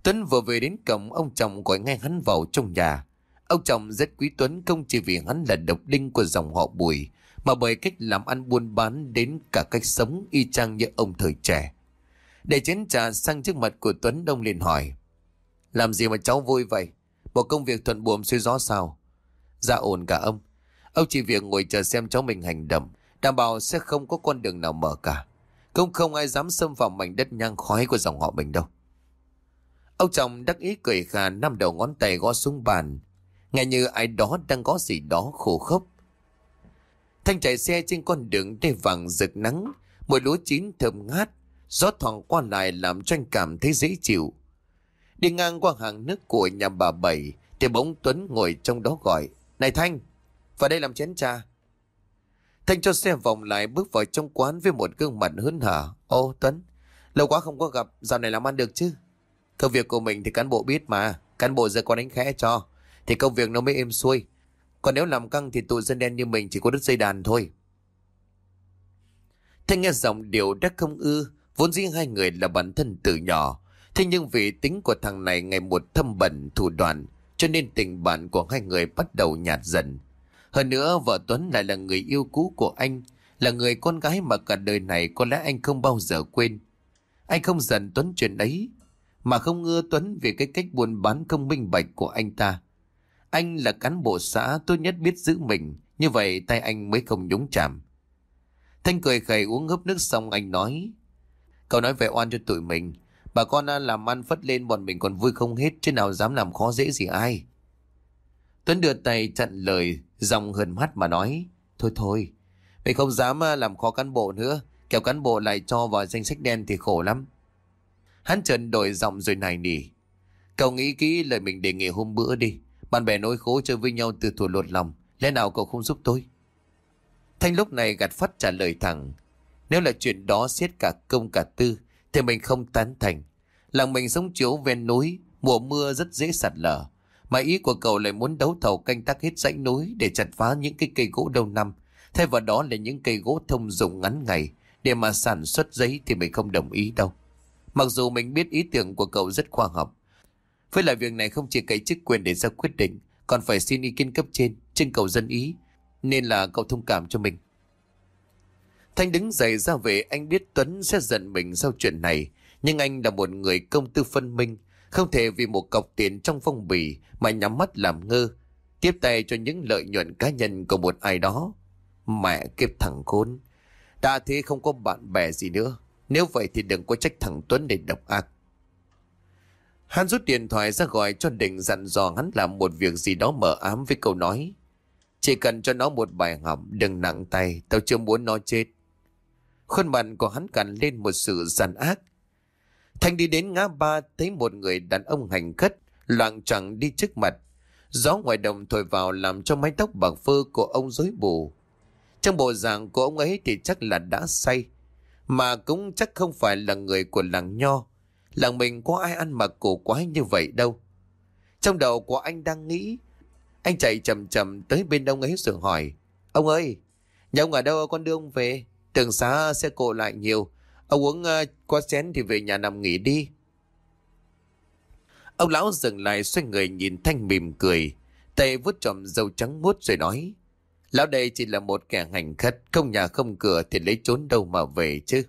Tuấn vừa về đến cổng, ông chồng gọi ngay hắn vào trong nhà. Ông chồng rất quý Tuấn, không chỉ vì hắn là độc đinh của dòng họ Bùi, mà bởi cách làm ăn buôn bán đến cả cách sống y chang như ông thời trẻ. Để chén trà sang trước mặt của Tuấn Đông liền hỏi, Làm gì mà cháu vui vậy? Một công việc thuận buồm xuôi gió sao? Dạ ổn cả ông. Ông chỉ việc ngồi chờ xem cháu mình hành động đảm bảo sẽ không có con đường nào mở cả. Cũng không ai dám xâm vào mảnh đất nhang khói của dòng họ mình đâu. Ông chồng đắc ý cười khà năm đầu ngón tay gõ xuống bàn. Nghe như ai đó đang có gì đó khổ khốc. Thanh chạy xe trên con đường đầy vàng rực nắng. Mùi lúa chín thơm ngát. Gió thoảng qua lại làm cho anh cảm thấy dễ chịu. Đi ngang qua hàng nước của nhà bà Bảy thì bỗng Tuấn ngồi trong đó gọi. Này Thanh, vào đây làm chén trà. Thanh cho xe vòng lại bước vào trong quán với một gương mặt hớn hở. Ô Tuấn, lâu quá không có gặp, dạo này làm ăn được chứ? Công việc của mình thì cán bộ biết mà, cán bộ giờ còn đánh khẽ cho, thì công việc nó mới êm xuôi. Còn nếu làm căng thì tụi dân đen như mình chỉ có đứt dây đàn thôi. Thanh nghe giọng điệu đắc không ư, vốn dĩ hai người là bản thân từ nhỏ. Thế nhưng vì tính của thằng này ngày một thâm bẩn, thủ đoạn, cho nên tình bạn của hai người bắt đầu nhạt dần. Hơn nữa vợ Tuấn lại là người yêu cũ của anh, là người con gái mà cả đời này có lẽ anh không bao giờ quên. Anh không giận Tuấn chuyện ấy, mà không ngưa Tuấn vì cái cách buôn bán không minh bạch của anh ta. Anh là cán bộ xã tốt nhất biết giữ mình, như vậy tay anh mới không nhúng chạm. Thanh cười khẩy uống hớp nước xong anh nói, cậu nói về oan cho tụi mình, bà con làm ăn phất lên bọn mình còn vui không hết chứ nào dám làm khó dễ gì ai. Tuấn đưa tay chặn lời, dòng hờn mắt mà nói, thôi thôi, mày không dám à, làm khó cán bộ nữa, kéo cán bộ lại cho vào danh sách đen thì khổ lắm. Hắn trần đổi giọng rồi này nỉ. Cậu nghĩ kỹ lời mình đề nghị hôm bữa đi. Bạn bè nối khố chơi với nhau từ thủ lột lòng. Lẽ nào cậu không giúp tôi? Thanh lúc này gạt phát trả lời thẳng. Nếu là chuyện đó xét cả công cả tư, thì mình không tán thành. Làng mình sống chiếu ven núi, mùa mưa rất dễ sạt lở. Mà ý của cậu lại muốn đấu thầu canh tác hết dãy núi để chặt phá những cái cây gỗ đầu năm. Thay vào đó là những cây gỗ thông dụng ngắn ngày để mà sản xuất giấy thì mình không đồng ý đâu. Mặc dù mình biết ý tưởng của cậu rất khoa học. Với lại việc này không chỉ cậy chức quyền để ra quyết định, còn phải xin ý kiến cấp trên, trên cầu dân ý. Nên là cậu thông cảm cho mình. Thanh đứng dậy ra về anh biết Tuấn sẽ giận mình sau chuyện này. Nhưng anh là một người công tư phân minh. Không thể vì một cọc tiền trong phong bì mà nhắm mắt làm ngơ. Tiếp tay cho những lợi nhuận cá nhân của một ai đó. Mẹ kiếp thằng khốn. Đã thế không có bạn bè gì nữa. Nếu vậy thì đừng có trách thằng Tuấn để độc ác. Hắn rút điện thoại ra gọi cho Định dặn dò hắn làm một việc gì đó mờ ám với câu nói. Chỉ cần cho nó một bài học, đừng nặng tay, tao chưa muốn nó chết. Khuôn mặt của hắn cằn lên một sự gian ác. Thanh đi đến ngã ba thấy một người đàn ông hành khất, loạn chẳng đi trước mặt. Gió ngoài đồng thổi vào làm cho mái tóc bạc phơ của ông rối bù. Trong bộ dạng của ông ấy thì chắc là đã say, mà cũng chắc không phải là người của làng nho. Làng mình có ai ăn mặc cổ quái như vậy đâu. Trong đầu của anh đang nghĩ. Anh chạy chậm chậm tới bên ông ấy rồi hỏi. Ông ơi, nhà ông ở đâu con đưa ông về? Đường xá xe cộ lại nhiều. Ông uống ờ, uh, qua chén thì về nhà nằm nghỉ đi. Ông lão dừng lại xoay người nhìn Thanh mỉm cười. Tay vuốt trọm dâu trắng muốt rồi nói. Lão đây chỉ là một kẻ hành khất, không nhà không cửa thì lấy trốn đâu mà về chứ.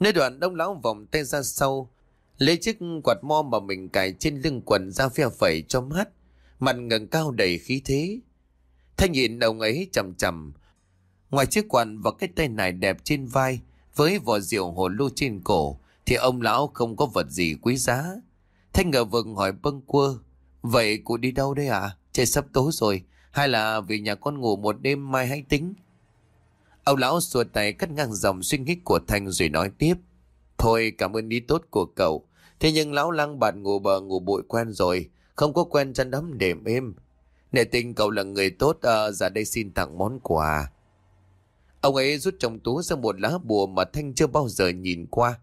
Nơi đoạn đông lão vòng tay ra sau, lấy chiếc quạt mo mà mình cài trên lưng quần ra phe phẩy cho mát, mặt ngẩng cao đầy khí thế. Thanh nhìn ông ấy chầm chầm, ngoài chiếc quạt và cái tay này đẹp trên vai, với vỏ rượu hồ lô trên cổ, thì ông lão không có vật gì quý giá. Thanh ngờ vực hỏi bâng quơ, vậy cụ đi đâu đây à? Trời sắp tối rồi, hay là vì nhà con ngủ một đêm mai hãy tính? Ông lão xua tay cắt ngang dòng suy nghĩ của Thanh rồi nói tiếp. Thôi cảm ơn ý tốt của cậu. Thế nhưng lão lăng bạn ngủ bờ ngủ bụi quen rồi, không có quen chăn đắm đềm êm. Nể tình cậu là người tốt, à, ra đây xin tặng món quà. Ông ấy rút trong túi ra một lá bùa mà Thanh chưa bao giờ nhìn qua.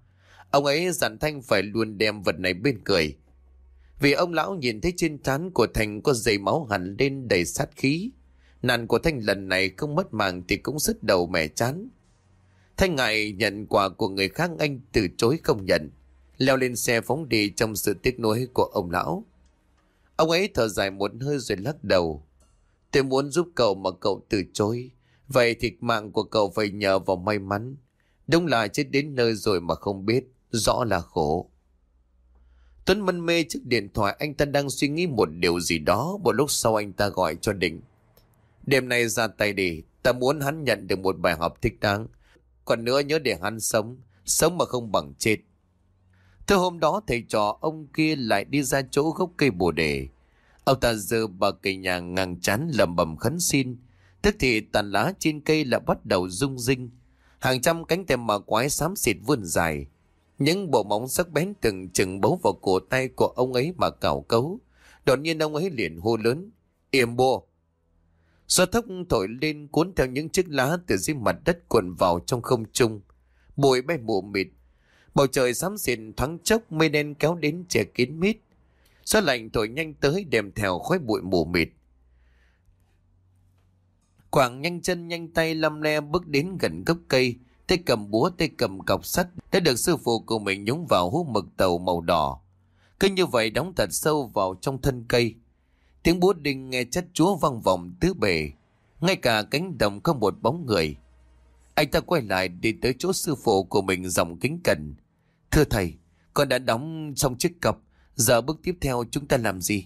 Ông ấy dặn Thanh phải luôn đem vật này bên cười. Vì ông lão nhìn thấy trên trán của Thành có dây máu hẳn lên đầy sát khí. Nạn của Thanh lần này không mất mạng thì cũng sứt đầu mẻ chán. Thanh ngại nhận quà của người khác anh từ chối không nhận. Leo lên xe phóng đi trong sự tiếc nuối của ông lão. Ông ấy thở dài một hơi rồi lắc đầu. Tôi muốn giúp cậu mà cậu từ chối. Vậy thì mạng của cậu phải nhờ vào may mắn. Đúng là chết đến nơi rồi mà không biết. Rõ là khổ. Tuấn mân mê trước điện thoại, anh ta đang suy nghĩ một điều gì đó. Một lúc sau anh ta gọi cho Định. Đêm nay ra tay đi. Ta muốn hắn nhận được một bài học thích đáng. Còn nữa nhớ để hắn sống. Sống mà không bằng chết. Thưa hôm đó, thầy trò ông kia lại đi ra chỗ gốc cây bồ đề. Ông ta giơ bà cây nhà ngang chán lầm bầm khấn xin. Tức thì tàn lá trên cây lại bắt đầu rung rinh. Hàng trăm cánh tay mà quái xám xịt vươn dài. Những bộ móng sắc bén từng chừng bấu vào cổ tay của ông ấy mà cào cấu. Đột nhiên ông ấy liền hô lớn. Im bô! Gió thốc thổi lên cuốn theo những chiếc lá từ dưới mặt đất cuộn vào trong không trung. Bụi bay mù mịt. Bầu trời xám xịn thoáng chốc mây đen kéo đến che kín mít. Gió lạnh thổi nhanh tới đem theo khói bụi mù mịt. Quảng nhanh chân nhanh tay lăm le bước đến gần gốc cây, tay cầm búa tay cầm cọc sắt đã được sư phụ của mình nhúng vào hút mực tàu màu đỏ. Cứ như vậy đóng thật sâu vào trong thân cây. Tiếng búa đinh nghe chất chúa vang vọng tứ bề. Ngay cả cánh đồng không một bóng người. Anh ta quay lại đi tới chỗ sư phụ của mình dòng kính cẩn. Thưa thầy, con đã đóng xong chiếc cặp. Giờ bước tiếp theo chúng ta làm gì?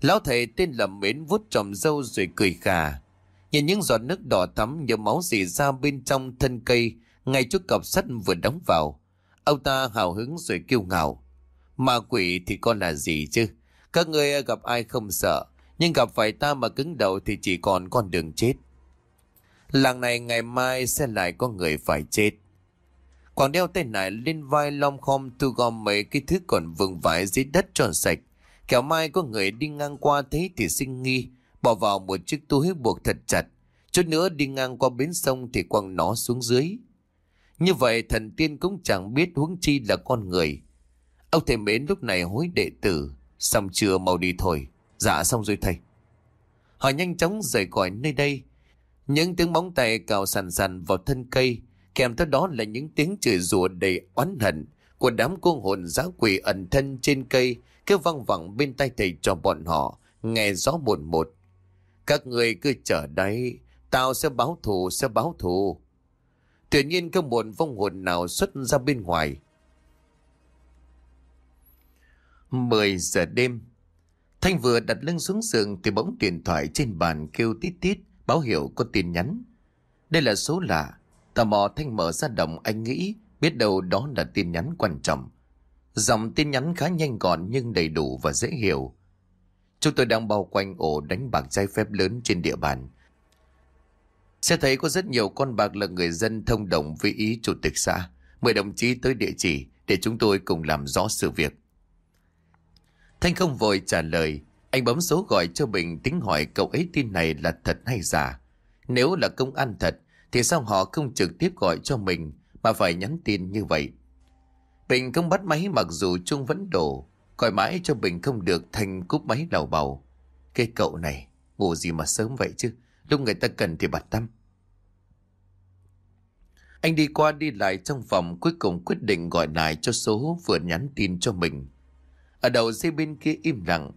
Lão thầy tên là Mến vuốt tròm dâu rồi cười khà. Nhìn những giọt nước đỏ thắm như máu dì ra bên trong thân cây ngay trước cọc sắt vừa đóng vào. Ông ta hào hứng rồi kêu ngào. Ma quỷ thì con là gì chứ? Các người gặp ai không sợ, nhưng gặp phải ta mà cứng đầu thì chỉ còn con đường chết. Làng này ngày mai sẽ lại có người phải chết. Quảng đeo tay nải lên vai lom khom thu gom mấy cái thứ còn vương vãi dưới đất tròn sạch. Kẻo mai có người đi ngang qua thấy thì sinh nghi, bỏ vào một chiếc túi buộc thật chặt. Chút nữa đi ngang qua bến sông thì quăng nó xuống dưới. Như vậy thần tiên cũng chẳng biết huống chi là con người. Ông thầy mến lúc này hối đệ tử. Xong chưa mau đi thôi. Dạ xong rồi thầy. Họ nhanh chóng rời khỏi nơi đây. Những tiếng bóng tay cào sàn sàn vào thân cây. Kèm theo đó là những tiếng chửi rủa đầy oán hận của đám cô hồn giá quỷ ẩn thân trên cây, kêu văng vẳng bên tay thầy cho bọn họ, nghe rõ buồn một. Các người cứ chờ đấy, tao sẽ báo thù, sẽ báo thù. Tuyệt nhiên không một vong hồn nào xuất ra bên ngoài. 10 giờ đêm. Thanh vừa đặt lưng xuống giường thì bỗng điện thoại trên bàn kêu tít tít báo hiệu có tin nhắn. Đây là số lạ. Tò mò Thanh mở ra đồng anh nghĩ biết đâu đó là tin nhắn quan trọng. Dòng tin nhắn khá nhanh gọn nhưng đầy đủ và dễ hiểu. Chúng tôi đang bao quanh ổ đánh bạc trái phép lớn trên địa bàn. Sẽ thấy có rất nhiều con bạc là người dân thông đồng với ý chủ tịch xã. Mời đồng chí tới địa chỉ để chúng tôi cùng làm rõ sự việc. Thanh không vội trả lời. Anh bấm số gọi cho Bình tính hỏi cậu ấy tin này là thật hay giả. Nếu là công an thật, thì sao họ không trực tiếp gọi cho mình mà phải nhắn tin như vậy. Bình không bắt máy mặc dù chung vẫn đổ. Gọi mãi cho Bình không được thành cúp máy lầu bầu. Cái cậu này, ngủ gì mà sớm vậy chứ. Lúc người ta cần thì bật tâm. Anh đi qua đi lại trong phòng, cuối cùng quyết định gọi lại cho số vừa nhắn tin cho mình. Ở đầu dây bên kia im lặng.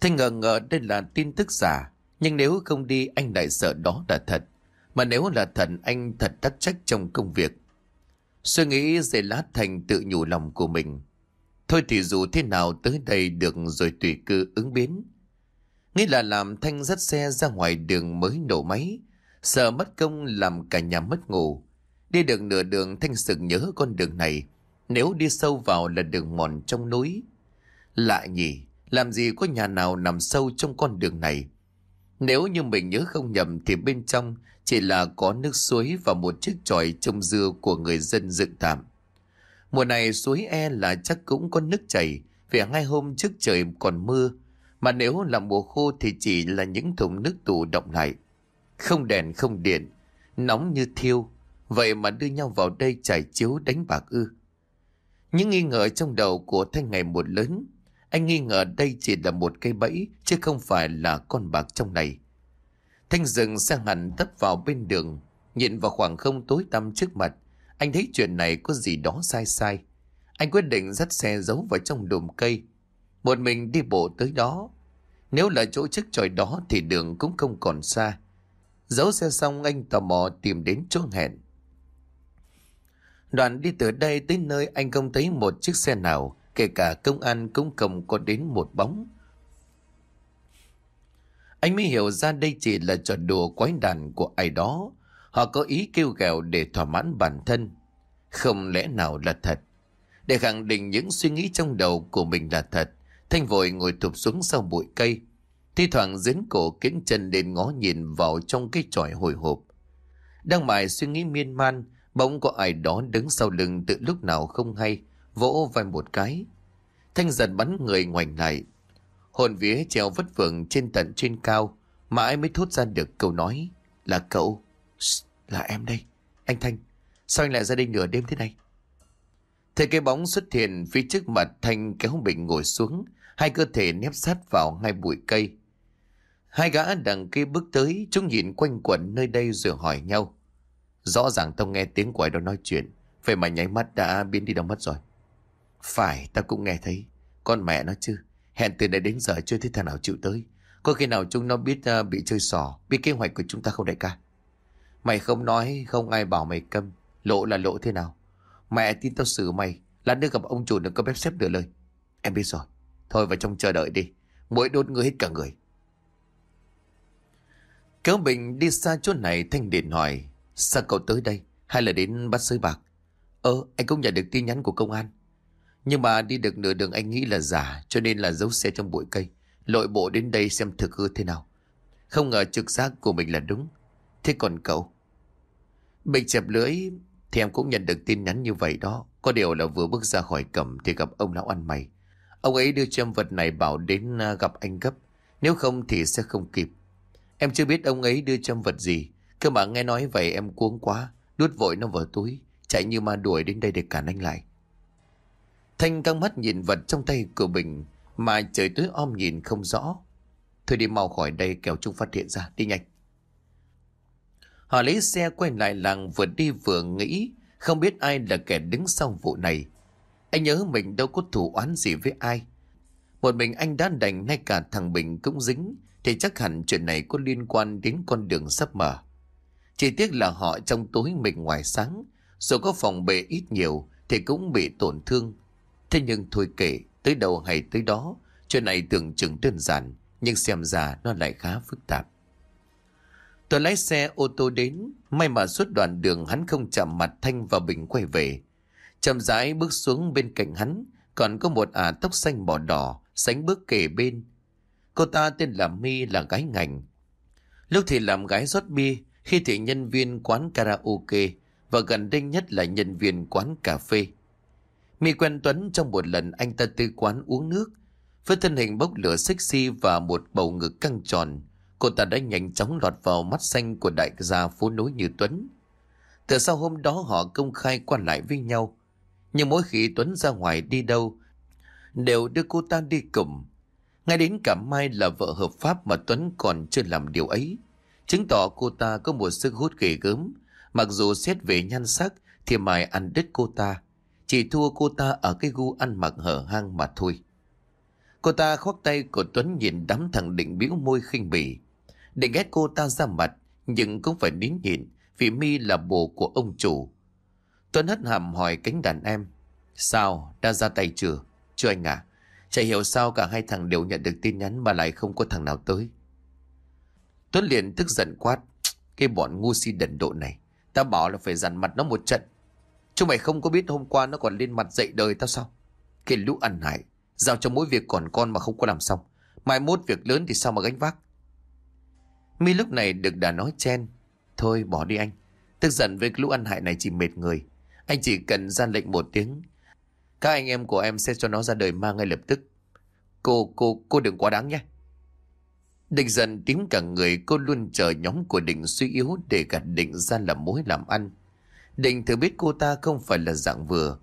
Thanh ngờ ngờ đây là tin tức giả. Nhưng nếu không đi, anh lại sợ đó là thật. Mà nếu là thật, anh thật đắc trách trong công việc. Suy nghĩ dây lát Thành tự nhủ lòng của mình. Thôi thì dù thế nào tới đây được rồi tùy cơ ứng biến. Nghĩ là làm Thanh dắt xe ra ngoài đường mới nổ máy. Sợ mất công làm cả nhà mất ngủ. Đi được nửa đường Thanh sực nhớ con đường này. Nếu đi sâu vào là đường mòn trong núi. Lạ nhỉ, làm gì có nhà nào nằm sâu trong con đường này. Nếu như mình nhớ không nhầm thì bên trong chỉ là có nước suối và một chiếc tròi trông dưa của người dân dựng tạm. Mùa này suối e là chắc cũng có nước chảy vì hai hôm trước trời còn mưa. Mà nếu là mùa khô thì chỉ là những thùng nước tù động lại. Không đèn không điện, nóng như thiêu. Vậy mà đưa nhau vào đây trải chiếu đánh bạc ư. Những nghi ngờ trong đầu của Thanh ngày một lớn. Anh nghi ngờ đây chỉ là một cây bẫy chứ không phải là con bạc trong này. Thanh dừng xe hẳn tấp vào bên đường, nhìn vào khoảng không tối tăm trước mặt. Anh thấy chuyện này có gì đó sai sai. Anh quyết định dắt xe giấu vào trong đùm cây. Một mình đi bộ tới đó. Nếu là chỗ chiếc tròi đó thì đường cũng không còn xa. Giấu xe xong anh tò mò tìm đến chỗ hẹn. Đoàn đi từ đây tới nơi anh không thấy một chiếc xe nào, kể cả công an cũng không có đến một bóng. Anh mới hiểu ra đây chỉ là trò đùa quái đàn của ai đó. Họ có ý kêu gào để thỏa mãn bản thân. Không lẽ nào là thật? Để khẳng định những suy nghĩ trong đầu của mình là thật, Thanh vội ngồi thụp xuống sau bụi cây. Thi thoảng dến cổ kiễng chân lên ngó nhìn vào trong cái tròi hồi hộp. Đang mải suy nghĩ miên man, bỗng có ai đó đứng sau lưng từ lúc nào không hay, vỗ vai một cái. Thanh giật bắn người ngoảnh lại. Hồn vía treo vất vưởng trên tận trên cao, mãi mới thốt ra được câu nói. Là cậu, là em đây, anh Thanh. Sao anh lại ra đây nửa đêm thế này? Thấy cái bóng xuất hiện phía trước mặt Thanh kéo Bình ngồi xuống, hai cơ thể nép sát vào hai bụi cây. Hai gã đằng kia bước tới, chúng nhìn quanh quẩn nơi đây rồi hỏi nhau. Rõ ràng tao nghe tiếng của ai đó nói chuyện, vậy mà nháy mắt đã biến đi đâu mất rồi. Phải, tao cũng nghe thấy. Con mẹ nó chứ, hẹn từ đây đến giờ chưa thấy thằng nào chịu tới. Có khi nào chúng nó biết uh, bị chơi xỏ, biết kế hoạch của chúng ta không đại ca? Mày không nói, không ai bảo mày câm. Lộ là lộ thế nào? Mẹ tin tao xử mày, lát nữa gặp ông chủ đừng có bếp xếp nửa lời. Em biết rồi, thôi vào trong chờ đợi đi. Mỗi đốt người hết cả người. Kéo Bình đi xa chỗ này Thanh Điền hỏi Sao cậu tới đây Hay là đến bắt sới bạc Ờ anh cũng nhận được tin nhắn của công an Nhưng mà đi được nửa đường anh nghĩ là giả Cho nên là giấu xe trong bụi cây Lội bộ đến đây xem thực hư thế nào Không ngờ trực giác của mình là đúng Thế còn cậu Bình chẹp lưỡi, Thì em cũng nhận được tin nhắn như vậy đó. Có điều là vừa bước ra khỏi cẩm Thì gặp ông lão ăn mày. Ông ấy đưa cho em vật này bảo đến à, gặp anh gấp. Nếu không thì sẽ không kịp. Em chưa biết ông ấy đưa cho em vật gì. Cơ mà nghe nói vậy em cuống quá, Đút vội nó vào túi, Chạy như ma đuổi đến đây để cản anh lại. Thanh căng mắt nhìn vật trong tay của Bình Mà trời tối om nhìn không rõ. Thôi đi mau khỏi đây kéo chúng phát hiện ra. Đi nhanh. Họ lấy xe quay lại làng vừa đi vừa nghĩ, Không biết ai là kẻ đứng sau vụ này. Anh nhớ mình đâu có thủ oán gì với ai. Một mình anh đã đành, ngay cả thằng Bình cũng dính, Thì chắc hẳn chuyện này có liên quan đến con đường sắp mở. Chỉ tiếc là họ trong tối mình ngoài sáng, Dù có phòng bề ít nhiều Thì cũng bị tổn thương. Thế nhưng thôi kể Tới đâu hay tới đó, Chuyện này tưởng chừng đơn giản, Nhưng xem ra nó lại khá phức tạp. Tôi lái xe ô tô đến, may mà suốt đoạn đường hắn không chạm mặt Thanh và Bình quay về. Chậm rãi bước xuống bên cạnh hắn, còn có một ả tóc xanh bò đỏ, sánh bước kề bên. Cô ta tên là My là gái ngành. Lúc thì làm gái rót bia, khi thì nhân viên quán karaoke và gần đây nhất là nhân viên quán cà phê. My quen Tuấn trong một lần anh ta tư quán uống nước, với thân hình bốc lửa sexy và một bầu ngực căng tròn, Cô ta đã nhanh chóng lọt vào mắt xanh của đại gia phố nối như Tuấn. Từ sau hôm đó họ công khai quan lại với nhau. Nhưng mỗi khi Tuấn ra ngoài đi đâu, đều đưa cô ta đi cùng. Ngay đến cả Mai là vợ hợp pháp mà Tuấn còn chưa làm điều ấy. Chứng tỏ cô ta có một sức hút ghê gớm. Mặc dù xét về nhan sắc thì Mai ăn đứt cô ta. Chỉ thua cô ta ở cái gu ăn mặc hở hang mà thôi. Cô ta khoác tay của Tuấn nhìn đám thằng định biểu môi khinh bỉ để ghét cô ta ra mặt, nhưng cũng phải nín nhịn vì mi là bồ của ông chủ. Tuấn hất hàm hỏi cánh đàn em. Sao, đã ra tay chưa? Chưa anh à? Chả hiểu sao cả hai thằng đều nhận được tin nhắn mà lại không có thằng nào tới. Tuấn liền tức giận quát. Cái bọn ngu si đần độ này. Ta bảo là phải dằn mặt nó một trận. Chúng mày không có biết hôm qua nó còn lên mặt dậy đời tao sao? Cái lũ ăn hại. Giao cho mỗi việc còn con mà không có làm xong. Mai mốt việc lớn thì sao mà gánh vác? Mi lúc này được đã nói chen. Thôi bỏ đi anh. Tức giận với lũ ăn hại này chỉ mệt người. Anh chỉ cần ra lệnh một tiếng. Các anh em của em sẽ cho nó ra đời ma ngay lập tức. Cô, cô, cô đừng quá đáng nhé. Định dần tím cả người cô luôn chờ nhóm của Định suy yếu để gạt Định ra làm mối làm ăn. Định thừa biết cô ta không phải là dạng vừa.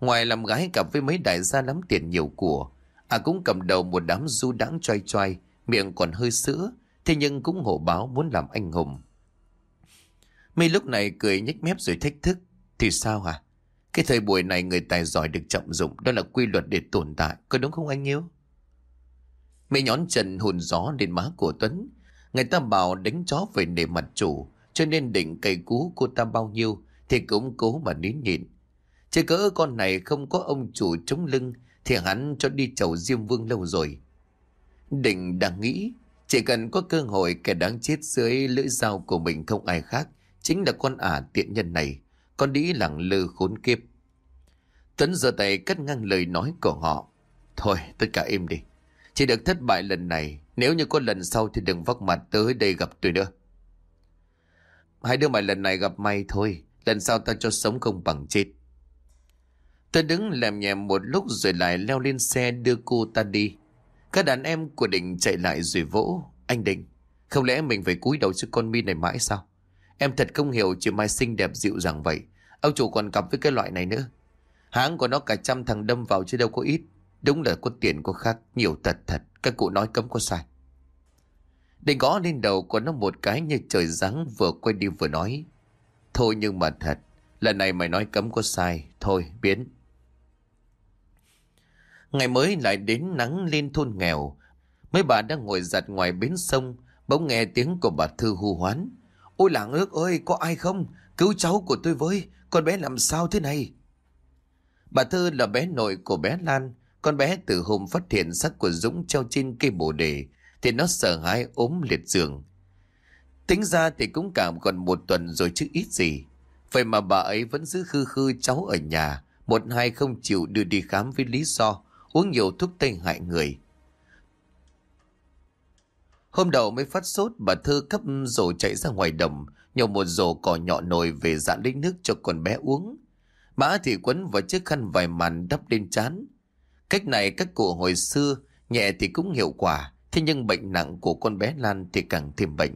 Ngoài làm gái cặp với mấy đại gia lắm tiền nhiều của, à cũng cầm đầu một đám du đãng choai choai, miệng còn hơi sữa, Thế nhưng cũng hổ báo muốn làm anh hùng. Mi lúc này cười nhếch mép rồi thách thức. Thì sao hả? Cái thời buổi này người tài giỏi được trọng dụng, đó là quy luật để tồn tại. Có đúng không anh yêu? My nhón chân hùn gió lên má của Tuấn. Người ta bảo đánh chó về nề mặt chủ. Cho nên định cày cú cô ta bao nhiêu thì cũng cố mà nín nhịn. chỉ cỡ con này không có ông chủ chống lưng thì hắn cho đi chầu Diêm Vương lâu rồi. Định đang nghĩ chỉ cần có cơ hội kẻ đáng chết dưới lưỡi dao của mình không ai khác, chính là con ả tiện nhân này, con đĩ lẳng lơ khốn kiếp. Tuấn giơ tay cắt ngang lời nói của họ. Thôi, tất cả im đi. Chỉ được thất bại lần này, nếu như có lần sau thì đừng vóc mặt tới đây gặp tôi nữa. Hai đứa mày lần này gặp may thôi, lần sau ta cho sống không bằng chết. Tôi đứng làm nhèm một lúc rồi lại leo lên xe đưa cô ta đi. Các đàn em của Định chạy lại rồi vỗ. Anh Định, không lẽ mình phải cúi đầu cho con mi này mãi sao? Em thật không hiểu chị Mai xinh đẹp dịu dàng vậy. Ông chủ còn cặp với cái loại này nữa. Hãng của nó cả trăm thằng đâm vào chứ đâu có ít. Đúng là có tiền có khác, nhiều thật thật. Các cụ nói cấm có sai. Định gõ lên đầu của nó một cái như trời giáng vừa quay đi vừa nói. Thôi nhưng mà thật, lần này mày nói cấm có sai. Thôi, biến. Ngày mới lại đến nắng lên thôn nghèo. Mấy bà đang ngồi giặt ngoài bến sông, bỗng nghe tiếng của bà Thư hù hoán. Ôi làng ước ơi, có ai không? Cứu cháu của tôi với, con bé làm sao thế này? Bà Thư là bé nội của bé Lan, con bé từ hôm phát hiện xác của Dũng treo trên cây bồ đề, thì nó sợ hãi ốm liệt giường. Tính ra thì cũng cảm còn một tuần rồi chứ ít gì. Vậy mà bà ấy vẫn giữ khư khư cháu ở nhà, một hai không chịu đưa đi khám với lý do uống nhiều thuốc tây hại người. Hôm đầu mới phát sốt, bà Thư cấp rổ chạy ra ngoài đồng, nhổ một rổ cỏ nhọ nồi về dạn lấy nước cho con bé uống. Mã thì quấn vào chiếc khăn vài màn đắp lên chán. Cách này các cụ hồi xưa nhẹ thì cũng hiệu quả, thế nhưng bệnh nặng của con bé Lan thì càng thêm bệnh.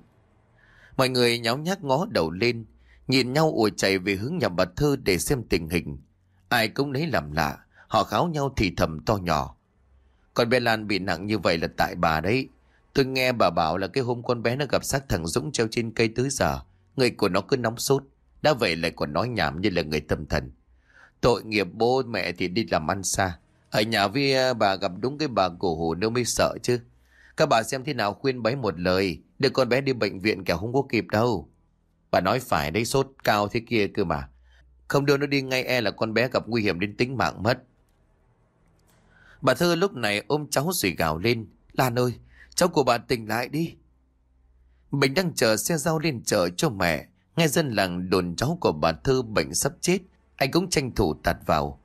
Mọi người nháo nhác ngó đầu lên, nhìn nhau ùa chạy về hướng nhà bà thư để xem tình hình. Ai cũng lấy làm lạ, họ kháo nhau thì thầm to nhỏ. Con bé Lan bị nặng như vậy là tại bà đấy. Tôi nghe bà bảo là cái hôm con bé nó gặp xác thằng Dũng treo trên cây tới giờ, người của nó cứ nóng sốt. Đã vậy lại còn nói nhảm như là người tâm thần. Tội nghiệp bố mẹ thì đi làm ăn xa. Ở nhà với à, bà gặp đúng cái bà cổ hủ nếu mới sợ chứ. Các bà xem thế nào khuyên bấy một lời. Đưa con bé đi bệnh viện kẻo không có kịp đâu. Bà nói phải đấy sốt cao thế kia cơ mà. Không đưa nó đi ngay e là con bé gặp nguy hiểm đến tính mạng mất. Bà Thơ lúc này ôm cháu rồi gào lên. Lan ơi, cháu của bà tỉnh lại đi. Bình đang chờ xe rau lên chợ cho mẹ. Nghe dân làng đồn cháu của bà Thơ bệnh sắp chết. Anh cũng tranh thủ tạt vào.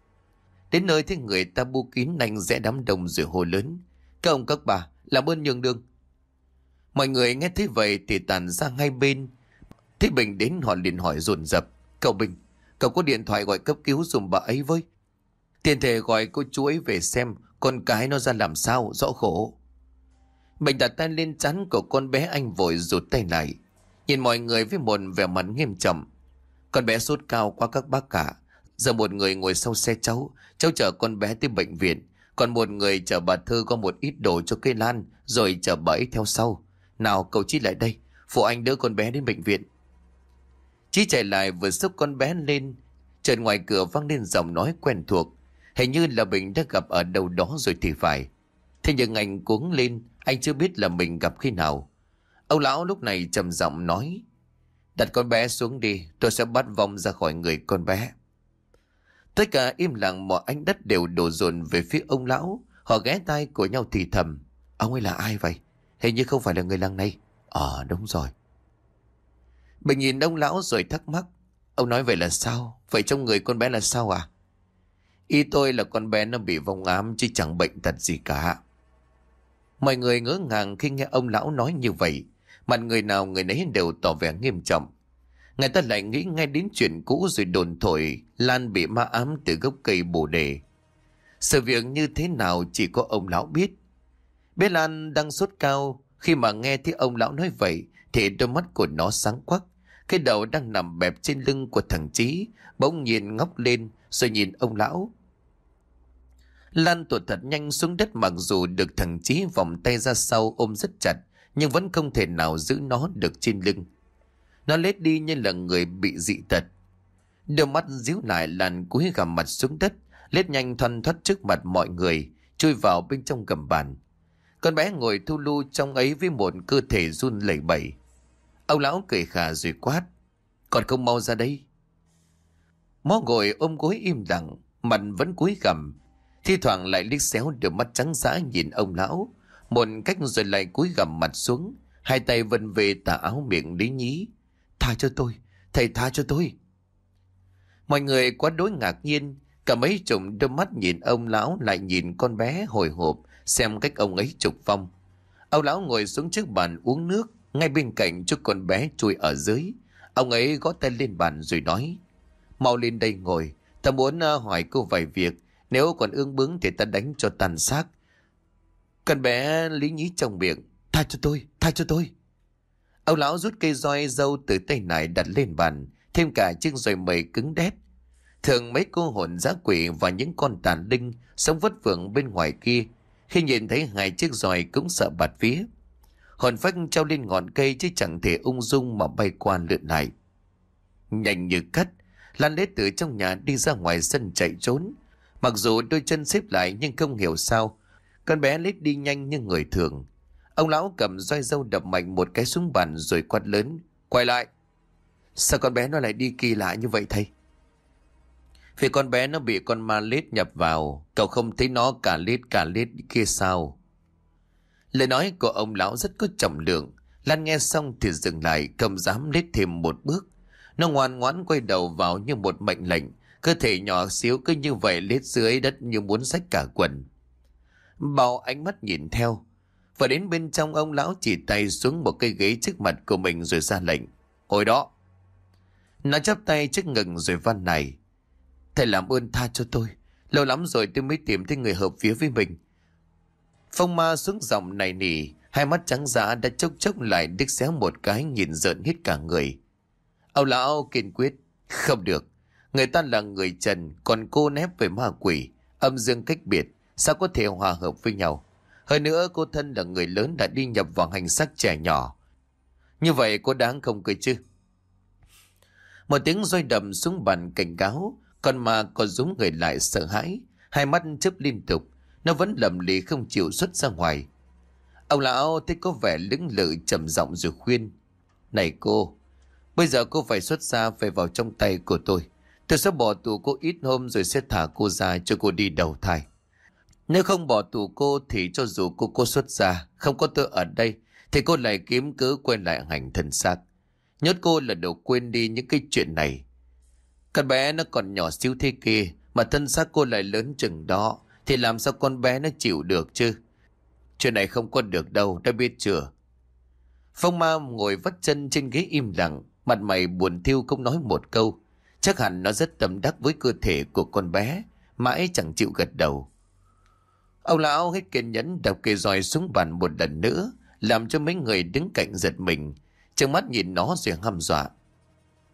Đến nơi thấy người ta bu kín anh rẽ đám đông rồi hồ lớn. Các ông các bà, làm ơn nhường đường. Mọi người nghe thấy vậy thì tàn ra ngay bên. Thế Bình đến họ liền hỏi dồn dập Cậu Bình, cậu có điện thoại gọi cấp cứu dùng bà ấy với. Tiền thể gọi cô chú ấy về xem con cái nó ra làm sao, rõ khổ. bệnh đặt tay lên chắn của con bé anh vội rụt tay lại. Nhìn mọi người với một vẻ mặt nghiêm trọng. Con bé sốt cao qua các bác cả. Giờ một người ngồi sau xe cháu, cháu chở con bé tới bệnh viện. Còn một người chở bà Thư có một ít đồ cho cây lan, rồi chở bà ấy theo sau. Nào cậu Chí lại đây, phụ anh đỡ con bé đến bệnh viện. Chí chạy lại vừa xúc con bé lên, chợt ngoài cửa vang lên giọng nói quen thuộc. Hình như là mình đã gặp ở đâu đó rồi thì phải. Thế nhưng anh cuống lên, anh chưa biết là mình gặp khi nào. Ông lão lúc này trầm giọng nói. Đặt con bé xuống đi, tôi sẽ bắt vong ra khỏi người con bé. Tất cả im lặng mọi ánh đất đều đổ dồn về phía ông lão. Họ ghé tay của nhau thì thầm. Ông ấy là ai vậy? Hình như không phải là người làng này. Ờ đúng rồi. Bình nhìn ông lão rồi thắc mắc. Ông nói vậy là sao? Vậy trong người con bé là sao à? Ý tôi là con bé nó bị vong ám chứ chẳng bệnh thật gì cả. Mọi người ngỡ ngàng khi nghe ông lão nói như vậy. Mặt người nào người nấy đều tỏ vẻ nghiêm trọng. Người ta lại nghĩ ngay đến chuyện cũ rồi đồn thổi Lan bị ma ám từ gốc cây bồ đề. Sự việc như thế nào chỉ có ông lão biết. Bé Lan đang sốt cao. Khi mà nghe thấy ông lão nói vậy thì đôi mắt của nó sáng quắc. Cái đầu đang nằm bẹp trên lưng của thằng Chí, bỗng nhiên ngóc lên rồi nhìn ông lão. Lan tuột thật nhanh xuống đất mặc dù được thằng Chí vòng tay ra sau ôm rất chặt nhưng vẫn không thể nào giữ nó được trên lưng. Nó lết đi như là người bị dị tật. Đôi mắt díu lại Lan cúi gằm mặt xuống đất, lết nhanh thoăn thoắt trước mặt mọi người, chui vào bên trong gầm bàn. Con bé ngồi thu lu trong ấy với một cơ thể run lẩy bẩy. Ông lão cười khà rồi quát. Còn không mau ra đây. Mó ngồi ôm gối im lặng, mặt vẫn cúi gằm. Thi thoảng lại liếc xéo đôi mắt trắng dã nhìn ông lão. Một cách rồi lại cúi gằm mặt xuống, hai tay vân về tà áo miệng lý nhí. Tha cho tôi, thầy tha cho tôi. Mọi người quá đối ngạc nhiên, cả mấy chục đôi mắt nhìn ông lão lại nhìn con bé hồi hộp xem cách ông ấy trục phong. Ông lão ngồi xuống trước bàn uống nước, ngay bên cạnh cho con bé chui ở dưới. Ông ấy gõ tay lên bàn rồi nói, mau lên đây ngồi, ta muốn ờ, hỏi cô vài việc, nếu còn ương bướng thì ta đánh cho tàn xác. Con bé lý nhí trong miệng, tha cho tôi, tha cho tôi. Ông lão rút cây roi dâu từ tay này đặt lên bàn, thêm cả chiếc roi mây cứng đét. Thường mấy cô hồn giá quỷ và những con tàn linh sống vất vưởng bên ngoài kia. Khi nhìn thấy hai chiếc roi cũng sợ bạt vía. Hồn phách treo lên ngọn cây chứ chẳng thể ung dung mà bay qua lượn lại. Nhanh như cắt, Lan lết từ trong nhà đi ra ngoài sân chạy trốn. Mặc dù đôi chân xếp lại nhưng không hiểu sao. Con bé lết đi nhanh như người thường. Ông lão cầm roi dâu đập mạnh một cái xuống bàn rồi quát lớn. Quay lại. Sao con bé nó lại đi kỳ lạ như vậy thầy? Vì con bé nó bị con ma lết nhập vào. Cậu không thấy nó cả lết cả lết kia sao? Lời nói của ông lão rất có trọng lượng. Lan nghe xong thì dừng lại, cầm dám lết thêm một bước. Nó ngoan ngoãn quay đầu vào như một mệnh lệnh. Cơ thể nhỏ xíu cứ như vậy lết dưới đất như muốn rách cả quần. Bảo ánh mắt nhìn theo. Và đến bên trong ông lão chỉ tay xuống một cây ghế trước mặt của mình rồi ra lệnh. Ngồi đó. Nó chắp tay trước ngừng rồi văn này. Thầy làm ơn tha cho tôi. Lâu lắm rồi tôi mới tìm thấy người hợp phía với mình. Phong ma xuống giọng này nỉ, hai mắt trắng giả đã chốc chốc lại đứt xéo một cái nhìn giận hết cả người. Ông lão kiên quyết, không được. Người ta là người trần, còn cô nép về ma quỷ, âm dương cách biệt, sao có thể hòa hợp với nhau. Hơn nữa cô thân là người lớn đã đi nhập vào hành xác trẻ nhỏ. Như vậy có đáng không cười chứ? Một tiếng roi đầm xuống bàn cảnh cáo, còn mà còn rúng người lại sợ hãi, hai mắt chớp liên tục, nó vẫn lầm lì không chịu xuất ra ngoài. Ông lão thấy có vẻ lững lự trầm giọng rồi khuyên. Này cô, bây giờ cô phải xuất ra về vào trong tay của tôi. Tôi sẽ bỏ tù cô ít hôm rồi sẽ thả cô ra cho cô đi đầu thai. Nếu không bỏ tù cô thì cho dù cô cô xuất ra, không có tôi ở đây, thì cô lại kiếm cớ quên lại hành thân xác. Nhốt cô là đồ quên đi những cái chuyện này. Con bé nó còn nhỏ xíu thế kia, mà thân xác cô lại lớn chừng đó, thì làm sao con bé nó chịu được chứ? Chuyện này không có được đâu, đã biết chưa? Phong ma ngồi vắt chân trên ghế im lặng, mặt mày buồn thiêu không nói một câu. Chắc hẳn nó rất tâm đắc với cơ thể của con bé, mãi chẳng chịu gật đầu. Ông lão hết kiên nhẫn đập cây roi xuống bàn một lần nữa, làm cho mấy người đứng cạnh giật mình, trừng mắt nhìn nó rồi hăm dọa.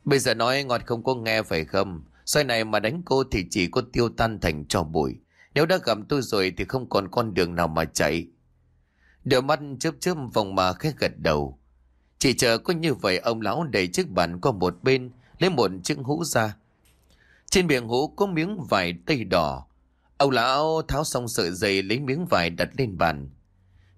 Bây giờ nói ngọt không có nghe phải không? Xoay này mà đánh cô thì chỉ có tiêu tan thành trò bụi. Nếu đã gặp tôi rồi thì không còn con đường nào mà chạy. Đôi mắt chớp chớp vòng mà khẽ gật đầu. Chỉ chờ có như vậy ông lão đẩy chiếc bàn qua một bên, lấy một chiếc hũ ra. Trên miệng hũ có miếng vải tây đỏ. Ông lão tháo xong sợi dây lấy miếng vải đặt lên bàn.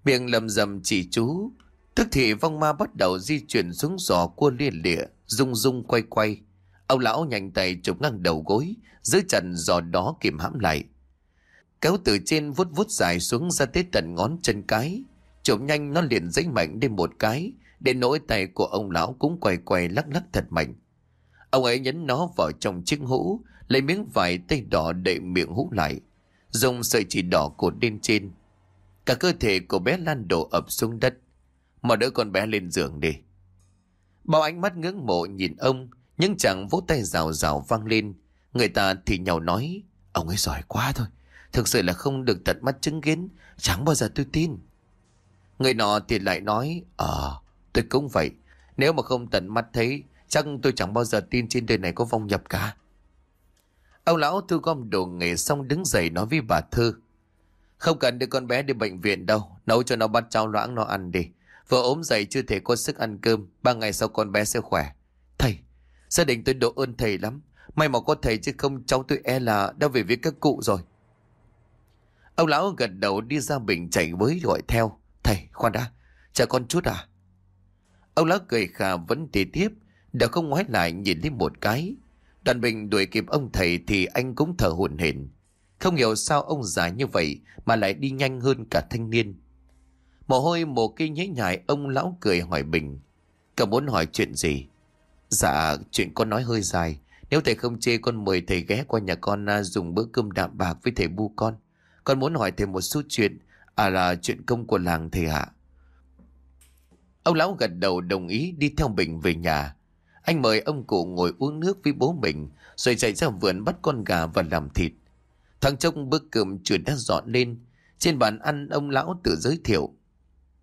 Miệng lầm rầm chỉ chú. Tức thì vong ma bắt đầu di chuyển xuống giò cua liên lịa, rung rung quay quay. Ông lão nhanh tay chụp ngang đầu gối, giữ chặt giò đó kìm hãm lại. Kéo từ trên vuốt vuốt dài xuống ra tới tận ngón chân cái. Chụp nhanh nó liền dính mạnh lên một cái, để nỗi tay của ông lão cũng quay quay lắc lắc thật mạnh. Ông ấy nhấn nó vào trong chiếc hũ, lấy miếng vải tay đỏ đậy miệng hũ lại, dùng sợi chỉ đỏ cột lên trên. Cả cơ thể của bé Lan đổ ập xuống đất. Mà đỡ con bé lên giường đi. Bao ánh mắt ngưỡng mộ nhìn ông, nhưng chẳng vỗ tay rào rào vang lên. Người ta thì nhau nói, ông ấy giỏi quá thôi. Thực sự là không được tận mắt chứng kiến, chẳng bao giờ tôi tin. Người nọ thì lại nói, Ờ, tôi cũng vậy. Nếu mà không tận mắt thấy, chắc tôi chẳng bao giờ tin trên đời này có vong nhập cả. Ông lão thu gom đồ nghề xong đứng dậy nói với bà Thư. Không cần đưa con bé đi bệnh viện đâu, nấu cho nó bát cháo loãng nó ăn đi. Vừa ốm dậy chưa thể có sức ăn cơm, ba ngày sau con bé sẽ khỏe. Thầy, gia đình tôi độ ơn thầy lắm. May mà có thầy chứ không cháu tôi e là đã về với các cụ rồi. Ông lão gật đầu đi ra bình chạy với gọi theo. Thầy, khoan đã, chờ con chút à? Ông lão cười khà vẫn thì tiếp, đã không ngoái lại nhìn lên một cái. Đoàn bình đuổi kịp ông thầy thì anh cũng thở hổn hển. Không hiểu sao ông già như vậy mà lại đi nhanh hơn cả thanh niên. Mồ hôi mồ kê nhễ nhại ông lão cười hỏi Bình. Cậu muốn hỏi chuyện gì? Dạ, chuyện con nói hơi dài. Nếu thầy không chê con mời thầy ghé qua nhà con à, dùng bữa cơm đạm bạc với thầy bu con. Con muốn hỏi thầy một số chuyện, à là chuyện công của làng thầy ạ. Ông lão gật đầu đồng ý đi theo Bình về nhà. Anh mời ông cụ ngồi uống nước với bố mình, rồi chạy ra vườn bắt con gà và làm thịt. Thằng trông bữa cơm chưa đã dọn lên. Trên bàn ăn ông lão tự giới thiệu.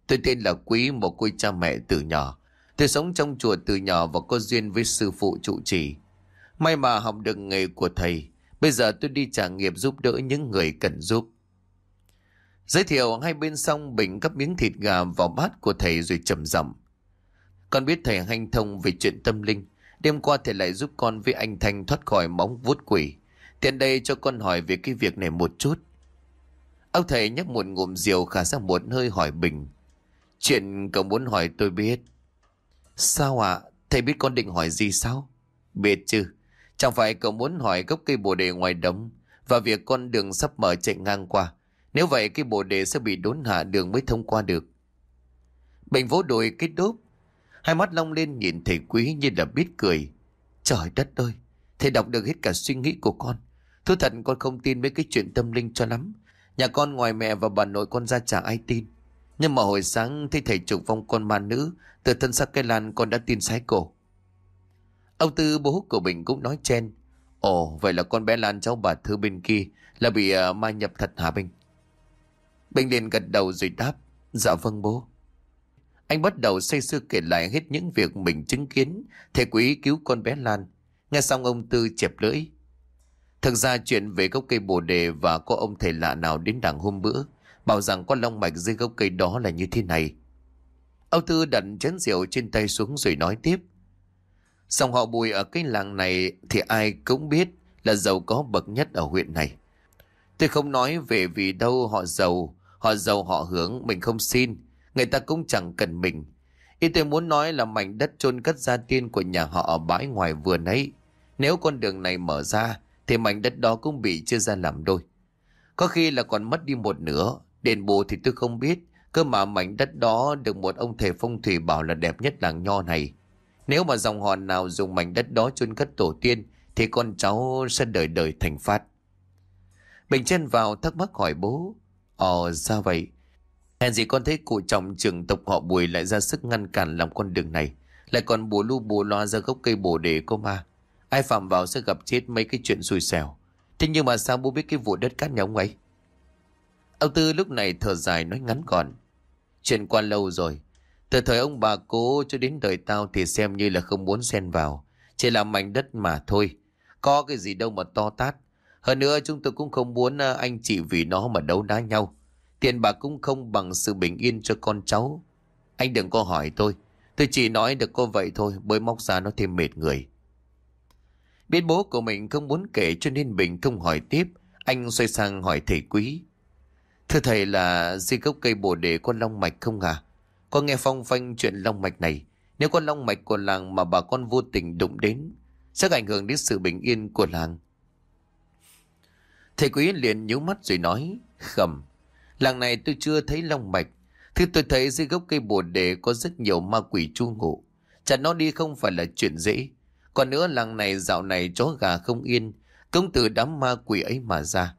Tôi tên là Quý, một cô cha mẹ từ nhỏ. Tôi sống trong chùa từ nhỏ và có duyên với sư phụ trụ trì. May mà học được nghề của thầy. Bây giờ tôi đi trả nghiệp giúp đỡ những người cần giúp. Giới thiệu hai bên xong Bình gấp miếng thịt gà vào bát của thầy rồi chậm rậm. Con biết thầy hanh thông về chuyện tâm linh. Đêm qua thầy lại giúp con với anh Thanh thoát khỏi móng vuốt quỷ. Tiện đây cho con hỏi về cái việc này một chút. Ông thầy nhấp một ngụm rượu khả ra một hơi hỏi Bình. Chuyện cậu muốn hỏi tôi biết. Sao ạ? Thầy biết con định hỏi gì sao? Biết chứ. Chẳng phải cậu muốn hỏi gốc cây bồ đề ngoài đống và việc con đường sắp mở chạy ngang qua. Nếu vậy cái bồ đề sẽ bị đốn hạ đường mới thông qua được. Bình vỗ đùi kết đốp. Hai mắt long lên nhìn thầy quý như là biết cười. Trời đất ơi! Thầy đọc được hết cả suy nghĩ của con. Thú thật con không tin mấy cái chuyện tâm linh cho lắm. Nhà con ngoài mẹ và bà nội con ra chả ai tin. Nhưng mà hồi sáng thấy thầy trục vong con ma nữ từ thân xác cây lan con đã tin sái cổ. Ông Tư bố của Bình cũng nói chen. Ồ vậy là con bé Lan cháu bà Thư bên kia là bị uh, ma nhập thật hả Bình? Bình liền gật đầu rồi đáp. Dạ vâng bố. Anh bắt đầu say sưa kể lại hết những việc mình chứng kiến thầy quý cứu con bé Lan. Nghe xong ông Tư chẹp lưỡi. Thực ra chuyện về gốc cây bồ đề và có ông thầy lạ nào đến đảng hôm bữa bảo rằng con long mạch dưới gốc cây đó là như thế này. Ông Tư đặt chén rượu trên tay xuống rồi nói tiếp. Xong họ bùi ở cái làng này thì ai cũng biết là giàu có bậc nhất ở huyện này. Tôi không nói về vì đâu họ giàu, họ giàu họ hướng, mình không xin. Người ta cũng chẳng cần mình. Ý tôi muốn nói là mảnh đất chôn cất gia tiên của nhà họ ở bãi ngoài vườn ấy. Nếu con đường này mở ra, thì mảnh đất đó cũng bị chia ra làm đôi. Có khi là còn mất đi một nửa, đền bù thì tôi không biết, cơ mà mảnh đất đó được một ông thầy phong thủy bảo là đẹp nhất làng nho này. Nếu mà dòng họ nào dùng mảnh đất đó chôn cất tổ tiên, thì con cháu sẽ đời đời thành phát. Bình chân vào thắc mắc hỏi bố, Ồ sao vậy? Hèn gì con thấy cụ trọng trưởng tộc họ bùi lại ra sức ngăn cản làm con đường này, lại còn bùa lu bùa loa ra gốc cây bồ đề cô ma. Ai phạm vào sẽ gặp chết mấy cái chuyện xui xẻo. Thế nhưng mà sao bố biết cái vụ đất cát nhà ông ấy? Ông Tư lúc này thở dài nói ngắn gọn. Chuyện qua lâu rồi. Từ thời ông bà cố cho đến đời tao thì xem như là không muốn xen vào. Chỉ là mảnh đất mà thôi. Có cái gì đâu mà to tát. Hơn nữa chúng tôi cũng không muốn à, anh chị vì nó mà đấu đá nhau. Tiền bạc cũng không bằng sự bình yên cho con cháu. Anh đừng có hỏi tôi. Tôi chỉ nói được cô vậy thôi, bởi móc ra nó thêm mệt người. Biết bố của mình không muốn kể cho nên Bình không hỏi tiếp. Anh xoay sang hỏi thầy quý. Thưa thầy là di gốc cây bồ đề con long mạch không à? Con nghe phong phanh chuyện long mạch này. Nếu con long mạch của làng mà bà con vô tình đụng đến, sẽ ảnh hưởng đến sự bình yên của làng. Thầy quý liền nhíu mắt rồi nói, khẩm, làng này tôi chưa thấy long mạch. Thứ tôi thấy dưới gốc cây bồ đề có rất nhiều ma quỷ chu ngụ. Chặt nó đi không phải là chuyện dễ. Còn nữa làng này dạo này chó gà không yên, công tử đám ma quỷ ấy mà ra.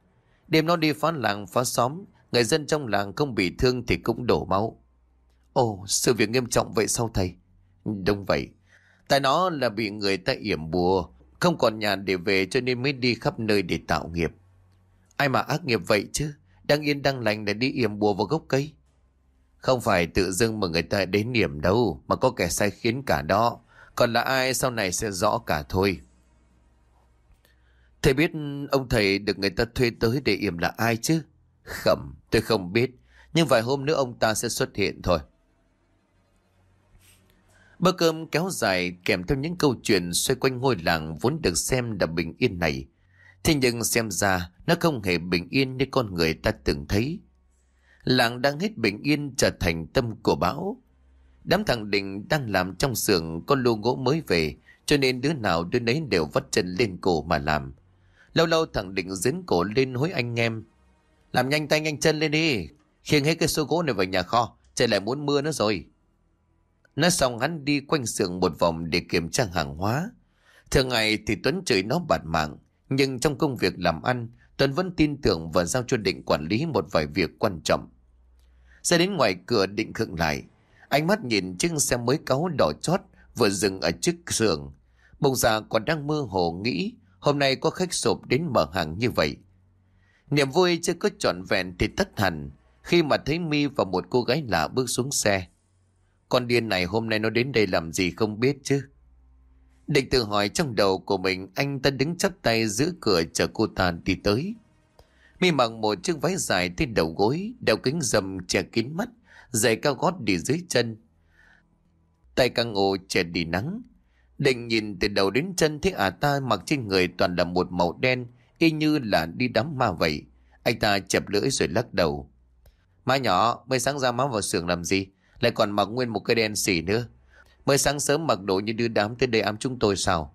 Đêm nó đi phá làng phá xóm, người dân trong làng không bị thương thì cũng đổ máu. Ồ, sự việc nghiêm trọng vậy sao thầy? Đúng vậy. Tại nó là bị người ta yểm bùa, không còn nhà để về cho nên mới đi khắp nơi để tạo nghiệp. Ai mà ác nghiệp vậy chứ? Đang yên đang lành để đi yểm bùa vào gốc cây. Không phải tự dưng mà người ta đến niệm đâu, mà có kẻ sai khiến cả đó. Còn là ai sau này sẽ rõ cả thôi. Thầy biết ông thầy được người ta thuê tới để yểm là ai chứ? Khẩm, tôi không biết. Nhưng vài hôm nữa ông ta sẽ xuất hiện thôi. Bữa cơm kéo dài kèm theo những câu chuyện xoay quanh ngôi làng vốn được xem là bình yên này. Thế nhưng xem ra nó không hề bình yên như con người ta từng thấy. Làng đang hết bình yên trở thành tâm của bão. Đám thằng Định đang làm trong xưởng con lô gỗ mới về, cho nên đứa nào đứa nấy đều vắt chân lên cổ mà làm. Lâu lâu thằng Định dến cổ lên hối anh em. Làm nhanh tay nhanh chân lên đi. Khiêng hết cái số gỗ này vào nhà kho. Trời lại muốn mưa nữa rồi. Nói xong hắn đi quanh xưởng một vòng để kiểm tra hàng hóa. Thường ngày thì Tuấn chửi nó bạt mạng. Nhưng trong công việc làm ăn, Tuấn vẫn tin tưởng và giao cho Định quản lý một vài việc quan trọng. Xe đến ngoài cửa Định khựng lại. Ánh mắt nhìn chiếc xe mới cáu đỏ chót vừa dừng ở trước sườn. Bông già còn đang mơ hồ nghĩ hôm nay có khách sộp đến mở hàng như vậy. Niềm vui chưa có trọn vẹn thì tất hẳn khi mà thấy mi và một cô gái lạ bước xuống xe. Con điên này hôm nay nó đến đây làm gì không biết chứ. Định tự hỏi trong đầu của mình anh ta đứng chắp tay giữa cửa chờ cô ta đi tới. Mi mặc một chiếc váy dài tới đầu gối, đeo kính dầm che kín mắt, giày cao gót đi dưới chân. Tay căng ổ che đi nắng. Định nhìn từ đầu đến chân thấy à ta mặc trên người toàn là một màu đen, y như là đi đám ma vậy. Anh ta chập lưỡi rồi lắc đầu. Má nhỏ, mới sáng ra má vào xưởng làm gì? Lại còn mặc nguyên một cái đen xỉ nữa. Mới sáng sớm mặc đồ như đưa đám tới đây ám chúng tôi sao?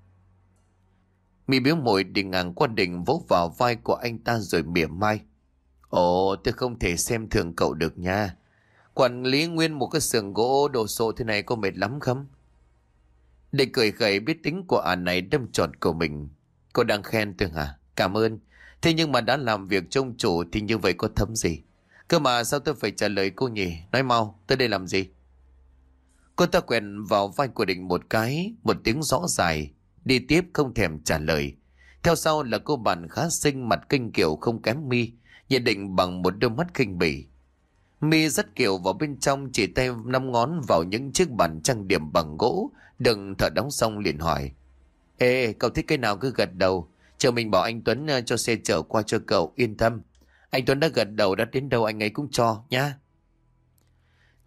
Mi biếu Mồi đi ngang qua đỉnh vỗ vào vai của anh ta rồi mỉa mai. Ồ, tôi không thể xem thường cậu được nha. Quản lý nguyên một cái xưởng gỗ đồ sộ thế này có mệt lắm không? Để cười gầy biết tính của ả này đâm trọt của mình. Cô đang khen tôi hả? Cảm ơn. Thế nhưng mà đã làm việc trông chủ thì như vậy có thấm gì? Cơ mà sao tôi phải trả lời cô nhỉ? Nói mau, tôi đây làm gì? Cô ta quẹn vào vai của định một cái, một tiếng rõ dài. Đi tiếp không thèm trả lời. Theo sau là cô bạn khá xinh mặt kinh kiểu không kém mi, nhận định bằng một đôi mắt kinh bỉ. Mi rất kiểu vào bên trong chỉ tay năm ngón vào những chiếc bàn trang điểm bằng gỗ, đừng thở đóng xong liền hỏi. Ê, cậu thích cái nào cứ gật đầu, chờ mình bảo anh Tuấn ờ, cho xe chở qua cho cậu, yên tâm. Anh Tuấn đã gật đầu đã đến đâu anh ấy cũng cho, nhá.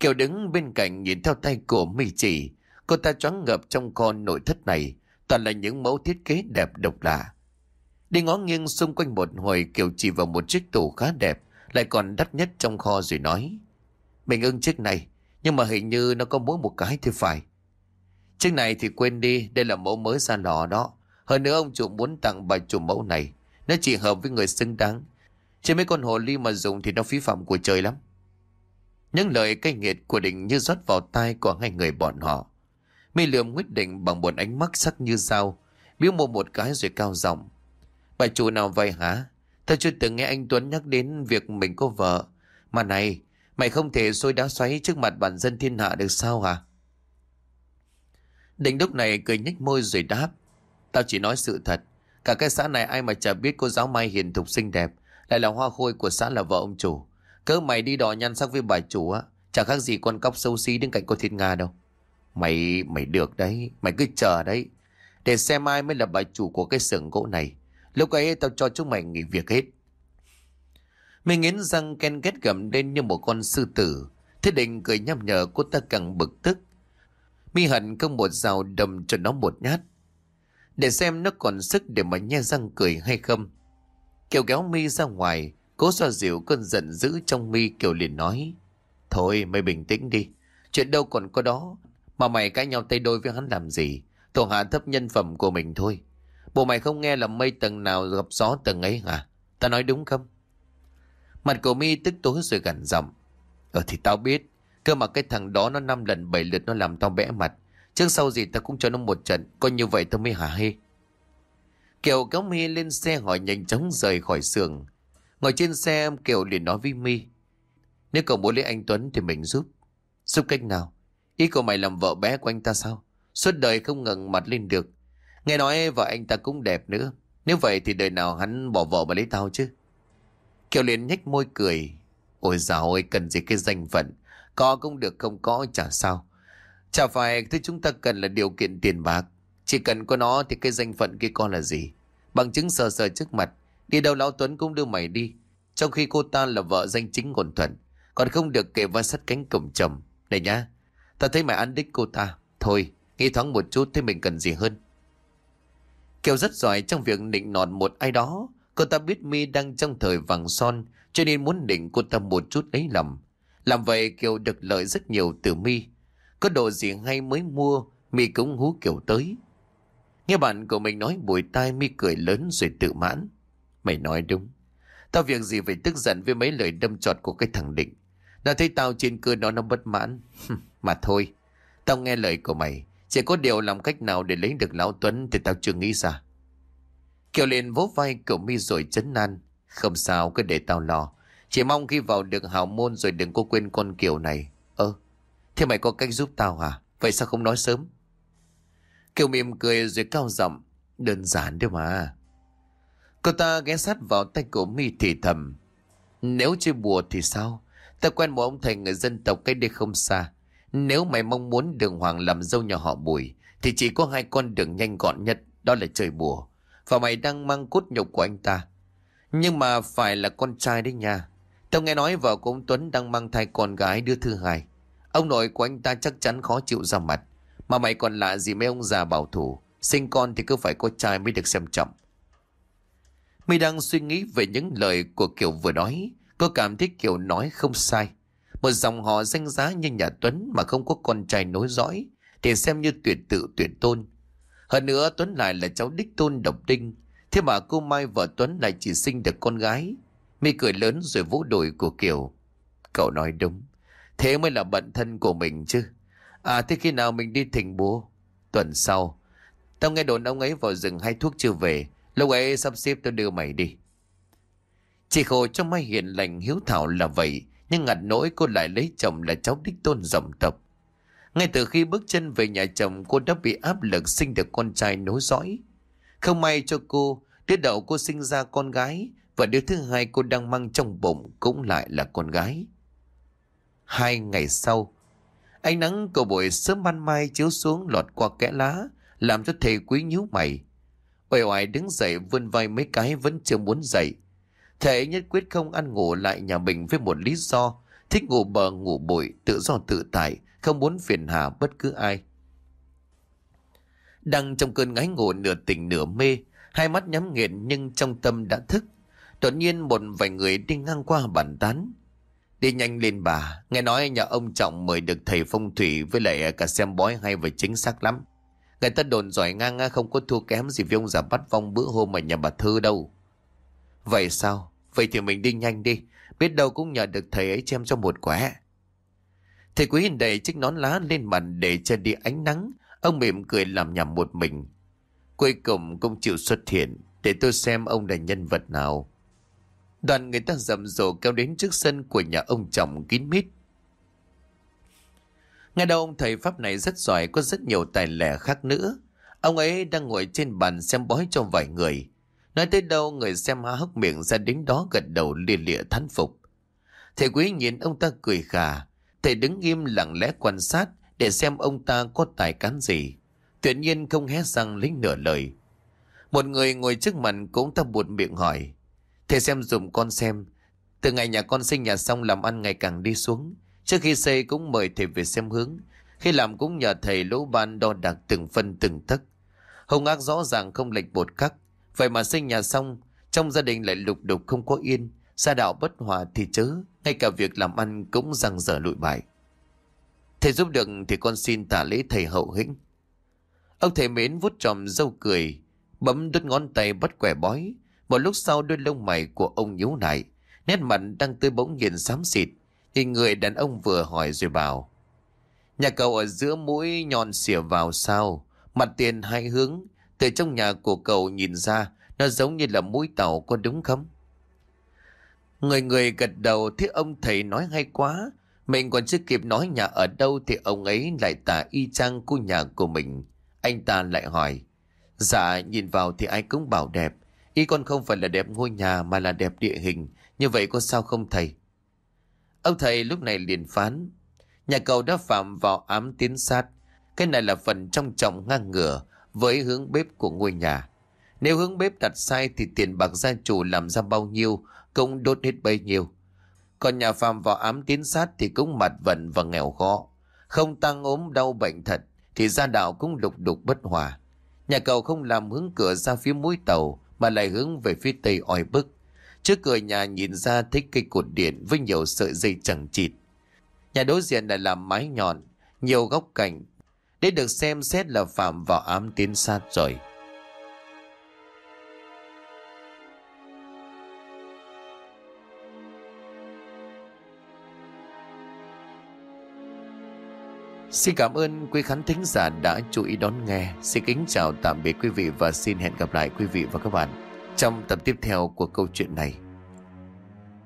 Kiều đứng bên cạnh nhìn theo tay của mi chỉ, cô ta choáng ngợp trong con nội thất này, toàn là những mẫu thiết kế đẹp độc lạ. Đi ngó nghiêng xung quanh một hồi Kiều chỉ vào một chiếc tủ khá đẹp, lại còn đắt nhất trong kho rồi nói. Mình ưng chiếc này, nhưng mà hình như nó có mỗi một cái thì phải. Chiếc này thì quên đi, đây là mẫu mới ra lò đó. Hơn nữa ông chủ muốn tặng bà chủ mẫu này, nó chỉ hợp với người xứng đáng. Chứ mấy con hồ ly mà dùng thì nó phí phạm của trời lắm. Những lời cay nghiệt của định như rót vào tai của hai người bọn họ. Mi lượm quyết định bằng một ánh mắt sắc như dao, biếu mồm một cái rồi cao giọng. Bà chủ nào vậy hả? Tao chưa từng nghe anh Tuấn nhắc đến việc mình có vợ. Mà này, mày không thể xôi đá xoáy trước mặt bản dân thiên hạ được sao hả? Định lúc này cười nhếch môi rồi đáp. Tao chỉ nói sự thật. Cả cái xã này ai mà chả biết cô giáo Mai hiền thục xinh đẹp. Lại là hoa khôi của xã là vợ ông chủ. Cớ mày đi đò nhan sắc với bà chủ á. Chả khác gì con cóc sâu xí đứng cạnh cô thiên Nga đâu. Mày, mày được đấy. Mày cứ chờ đấy. Để xem ai mới là bà chủ của cái xưởng gỗ này. Lúc ấy tao cho chúng mày nghỉ việc hết. Mình nghiến răng ken ghét gầm lên như một con sư tử. Thế định cười nhăm nhở cô ta càng bực tức. Mi hận không một rào đầm cho nó một nhát. Để xem nó còn sức để mà nhe răng cười hay không. Kiều kéo Mi ra ngoài, cố xoa dịu cơn giận dữ trong Mi Kiều liền nói. Thôi mày bình tĩnh đi, chuyện đâu còn có đó. Mà mày cãi nhau tay đôi với hắn làm gì? Thổ hạ thấp nhân phẩm của mình thôi. Bộ mày không nghe là mây tầng nào gặp gió tầng ấy hả? Ta nói đúng không? Mặt của mi tức tối rồi gằn giọng. Ờ thì tao biết. Cơ mà cái thằng đó nó năm lần bảy lượt nó làm tao bẽ mặt. Trước sau gì ta cũng cho nó một trận. Coi như vậy tao mới hả hê. Kiều kéo mi lên xe hỏi nhanh chóng rời khỏi xưởng. Ngồi trên xe Kiều liền nói với mi. Nếu cậu muốn lấy anh Tuấn thì mình giúp. Giúp cách nào? Ý của mày làm vợ bé của anh ta sao? Suốt đời không ngẩng mặt lên được. Nghe nói vợ anh ta cũng đẹp nữa. Nếu vậy thì đời nào hắn bỏ vợ mà lấy tao chứ? Kiều liền nhếch môi cười. Ôi dào ơi, cần gì cái danh phận. Có cũng được không có chả sao. Chả phải thứ chúng ta cần là điều kiện tiền bạc. Chỉ cần có nó thì cái danh phận kia con là gì? Bằng chứng sờ sờ trước mặt. Đi đâu Lão Tuấn cũng đưa mày đi. Trong khi cô ta là vợ danh chính ngôn thuận. Còn không được kể vai sắt cánh cổng chồng. Này nhá. Ta thấy mày ăn đích cô ta. Thôi, nghĩ thoáng một chút thế mình cần gì hơn. Kiều rất giỏi trong việc định nọt một ai đó. Cô ta biết mi đang trong thời vàng son, cho nên muốn định cô ta một chút lấy lầm. Làm vậy Kiều được lợi rất nhiều từ mi. Có đồ gì hay mới mua, mi cũng hú Kiều tới. Nghe bạn của mình nói bùi tai mi cười lớn rồi tự mãn. Mày nói đúng. Tao việc gì phải tức giận với mấy lời đâm trọt của cái thằng định. Đã thấy tao trên cơ đó nó bất mãn. mà thôi, tao nghe lời của mày. Chỉ có điều làm cách nào để lấy được Lão Tuấn thì tao chưa nghĩ ra. Kiều liền vỗ vai cậu mi rồi chấn nan. Không sao, cứ để tao lo. Chỉ mong khi vào được hào môn rồi đừng có quên con Kiều này. Ơ, thế mày có cách giúp tao hả? Vậy sao không nói sớm? Kiều mỉm cười rồi cao giọng. Đơn giản đấy mà. Cô ta ghé sát vào tay cổ mi thì thầm. Nếu chơi bùa thì sao? Ta quen một ông thầy người dân tộc cách đây không xa. Nếu mày mong muốn đường hoàng làm dâu nhà họ bùi, Thì chỉ có hai con đường nhanh gọn nhất Đó là trời bùa Và mày đang mang cốt nhục của anh ta Nhưng mà phải là con trai đấy nha Tao nghe nói vợ của ông Tuấn đang mang thai con gái đứa thứ hai Ông nội của anh ta chắc chắn khó chịu ra mặt Mà mày còn lạ gì mấy ông già bảo thủ Sinh con thì cứ phải có trai mới được xem trọng My đang suy nghĩ về những lời của Kiều vừa nói. Cô cảm thấy Kiều nói không sai. Một dòng họ danh giá như nhà Tuấn Mà không có con trai nối dõi. Thì xem như tuyệt tự, tuyệt tôn. Hơn nữa, Tuấn lại là cháu đích tôn độc đinh. Thế mà cô Mai vợ Tuấn lại chỉ sinh được con gái. My cười lớn rồi vỗ đùi của Kiều. Cậu nói đúng. Thế mới là bận thân của mình chứ. À thế khi nào mình đi thỉnh bố? Tuần sau. Tao nghe đồn ông ấy vào rừng hay thuốc chưa về. Lúc ấy sắp xếp tôi đưa mày đi. Chị khổ cho Mai hiền lành hiếu thảo là vậy, Nhưng ngặt nỗi cô lại lấy chồng là cháu đích tôn dòng tộc Ngay từ khi bước chân về nhà chồng, Cô đã bị áp lực sinh được con trai nối dõi. Không may cho cô Đứa đầu cô sinh ra con gái Và đứa thứ hai cô đang mang trong bụng Cũng lại là con gái. Hai ngày sau, Ánh nắng của buổi sớm ban mai chiếu xuống lọt qua kẽ lá, Làm cho thầy quý nhíu mày. Oai oai đứng dậy vươn vai mấy cái vẫn chưa muốn dậy. Thầy nhất quyết không ăn ngủ lại nhà mình với một lý do. Thích ngủ bờ, ngủ bụi, Tự do tự tại, Không muốn phiền hà bất cứ ai. Đang trong cơn ngái ngủ nửa tỉnh nửa mê, Hai mắt nhắm nghiền nhưng trong tâm đã thức. Đột nhiên một vài người đi ngang qua bàn tán. Đi nhanh lên bà, Nghe nói nhà ông Trọng mời được thầy phong thủy Với lại cả xem bói hay và chính xác lắm. Người ta đồn giỏi ngang không có thua kém gì với ông già bắt vong bữa hôm ở nhà bà Thư đâu. Vậy sao? Vậy thì mình đi nhanh đi. Biết đâu cũng nhờ được thầy ấy xem cho một quẻ. Thầy quý đẩy chiếc nón lá lên mặt để che đi ánh nắng. Ông mỉm cười làm nhầm một mình. Cuối cùng cũng chịu xuất hiện Để tôi xem ông là nhân vật nào. Đoàn người ta rầm rộ kéo đến trước sân của nhà ông chồng kín mít. Nghe đâu ông thầy Pháp này rất giỏi, có rất nhiều tài lẻ khác nữa. Ông ấy đang ngồi trên bàn xem bói cho vài người. Nói tới đâu người xem há hốc miệng ra đến đó gật đầu lia lịa thán phục. Thầy quý nhìn ông ta cười khà. Thầy đứng im lặng lẽ quan sát để xem ông ta có tài cán gì. Tuyệt nhiên không hé răng lính nửa lời. Một người ngồi trước mặt cũng ta buột miệng hỏi. Thầy xem dùm con xem. Từ ngày nhà con sinh nhà xong làm ăn ngày càng đi xuống. Trước khi xây cũng mời thầy về xem hướng. Khi làm cũng nhờ thầy lỗ ban đo đạc từng phân từng tấc. Hồng ác rõ ràng không lệch bột cắt. Vậy mà xây nhà xong, trong gia đình lại lục đục không có yên. Gia đạo bất hòa thì chớ, ngay cả việc làm ăn cũng răng dở lụi bại. Thầy giúp được thì con xin tả lễ thầy hậu hĩnh. Ông thầy mến vút tròm dâu cười, bấm đứt ngón tay bắt quẻ bói, một lúc sau đôi lông mày của ông nhíu lại, nét mặt đang tươi bỗng nhiên xám xịt, thì người đàn ông vừa hỏi rồi bảo. Nhà cậu ở giữa mũi nhọn xỉa vào sao, mặt tiền hai hướng, từ trong nhà của cậu nhìn ra, nó giống như là mũi tàu có đúng không? Người người gật đầu thế ông thầy nói hay quá, mình còn chưa kịp nói nhà ở đâu thì ông ấy lại tả y chang khu nhà của mình. Anh ta lại hỏi, dạ nhìn vào thì ai cũng bảo đẹp, y con không phải là đẹp ngôi nhà mà là đẹp địa hình. Như vậy có sao không thầy? Ông thầy lúc này liền phán. Nhà cầu đã phạm vào ám tiến sát. Cái này là phần trong trọng ngang ngửa với hướng bếp của ngôi nhà. Nếu hướng bếp đặt sai thì tiền bạc gia chủ làm ra bao nhiêu cũng đốt hết bấy nhiêu. Còn nhà phạm vào ám tiến sát thì cũng mặt vận và nghèo khó. Không tăng ốm đau bệnh thật thì gia đạo cũng lục đục bất hòa. Nhà cầu không làm hướng cửa ra phía mũi tàu mà lại hướng về phía tây oi bức. Trước cửa nhà nhìn ra thấy cây cột điện với nhiều sợi dây chẳng chịt. Nhà đối diện là làm mái nhọn, nhiều góc cạnh. Để được xem xét là phạm vào ám tiến sát rồi. Xin cảm ơn quý khán thính giả đã chú ý đón nghe. Xin kính chào tạm biệt quý vị và xin hẹn gặp lại quý vị và các bạn trong tập tiếp theo của câu chuyện này.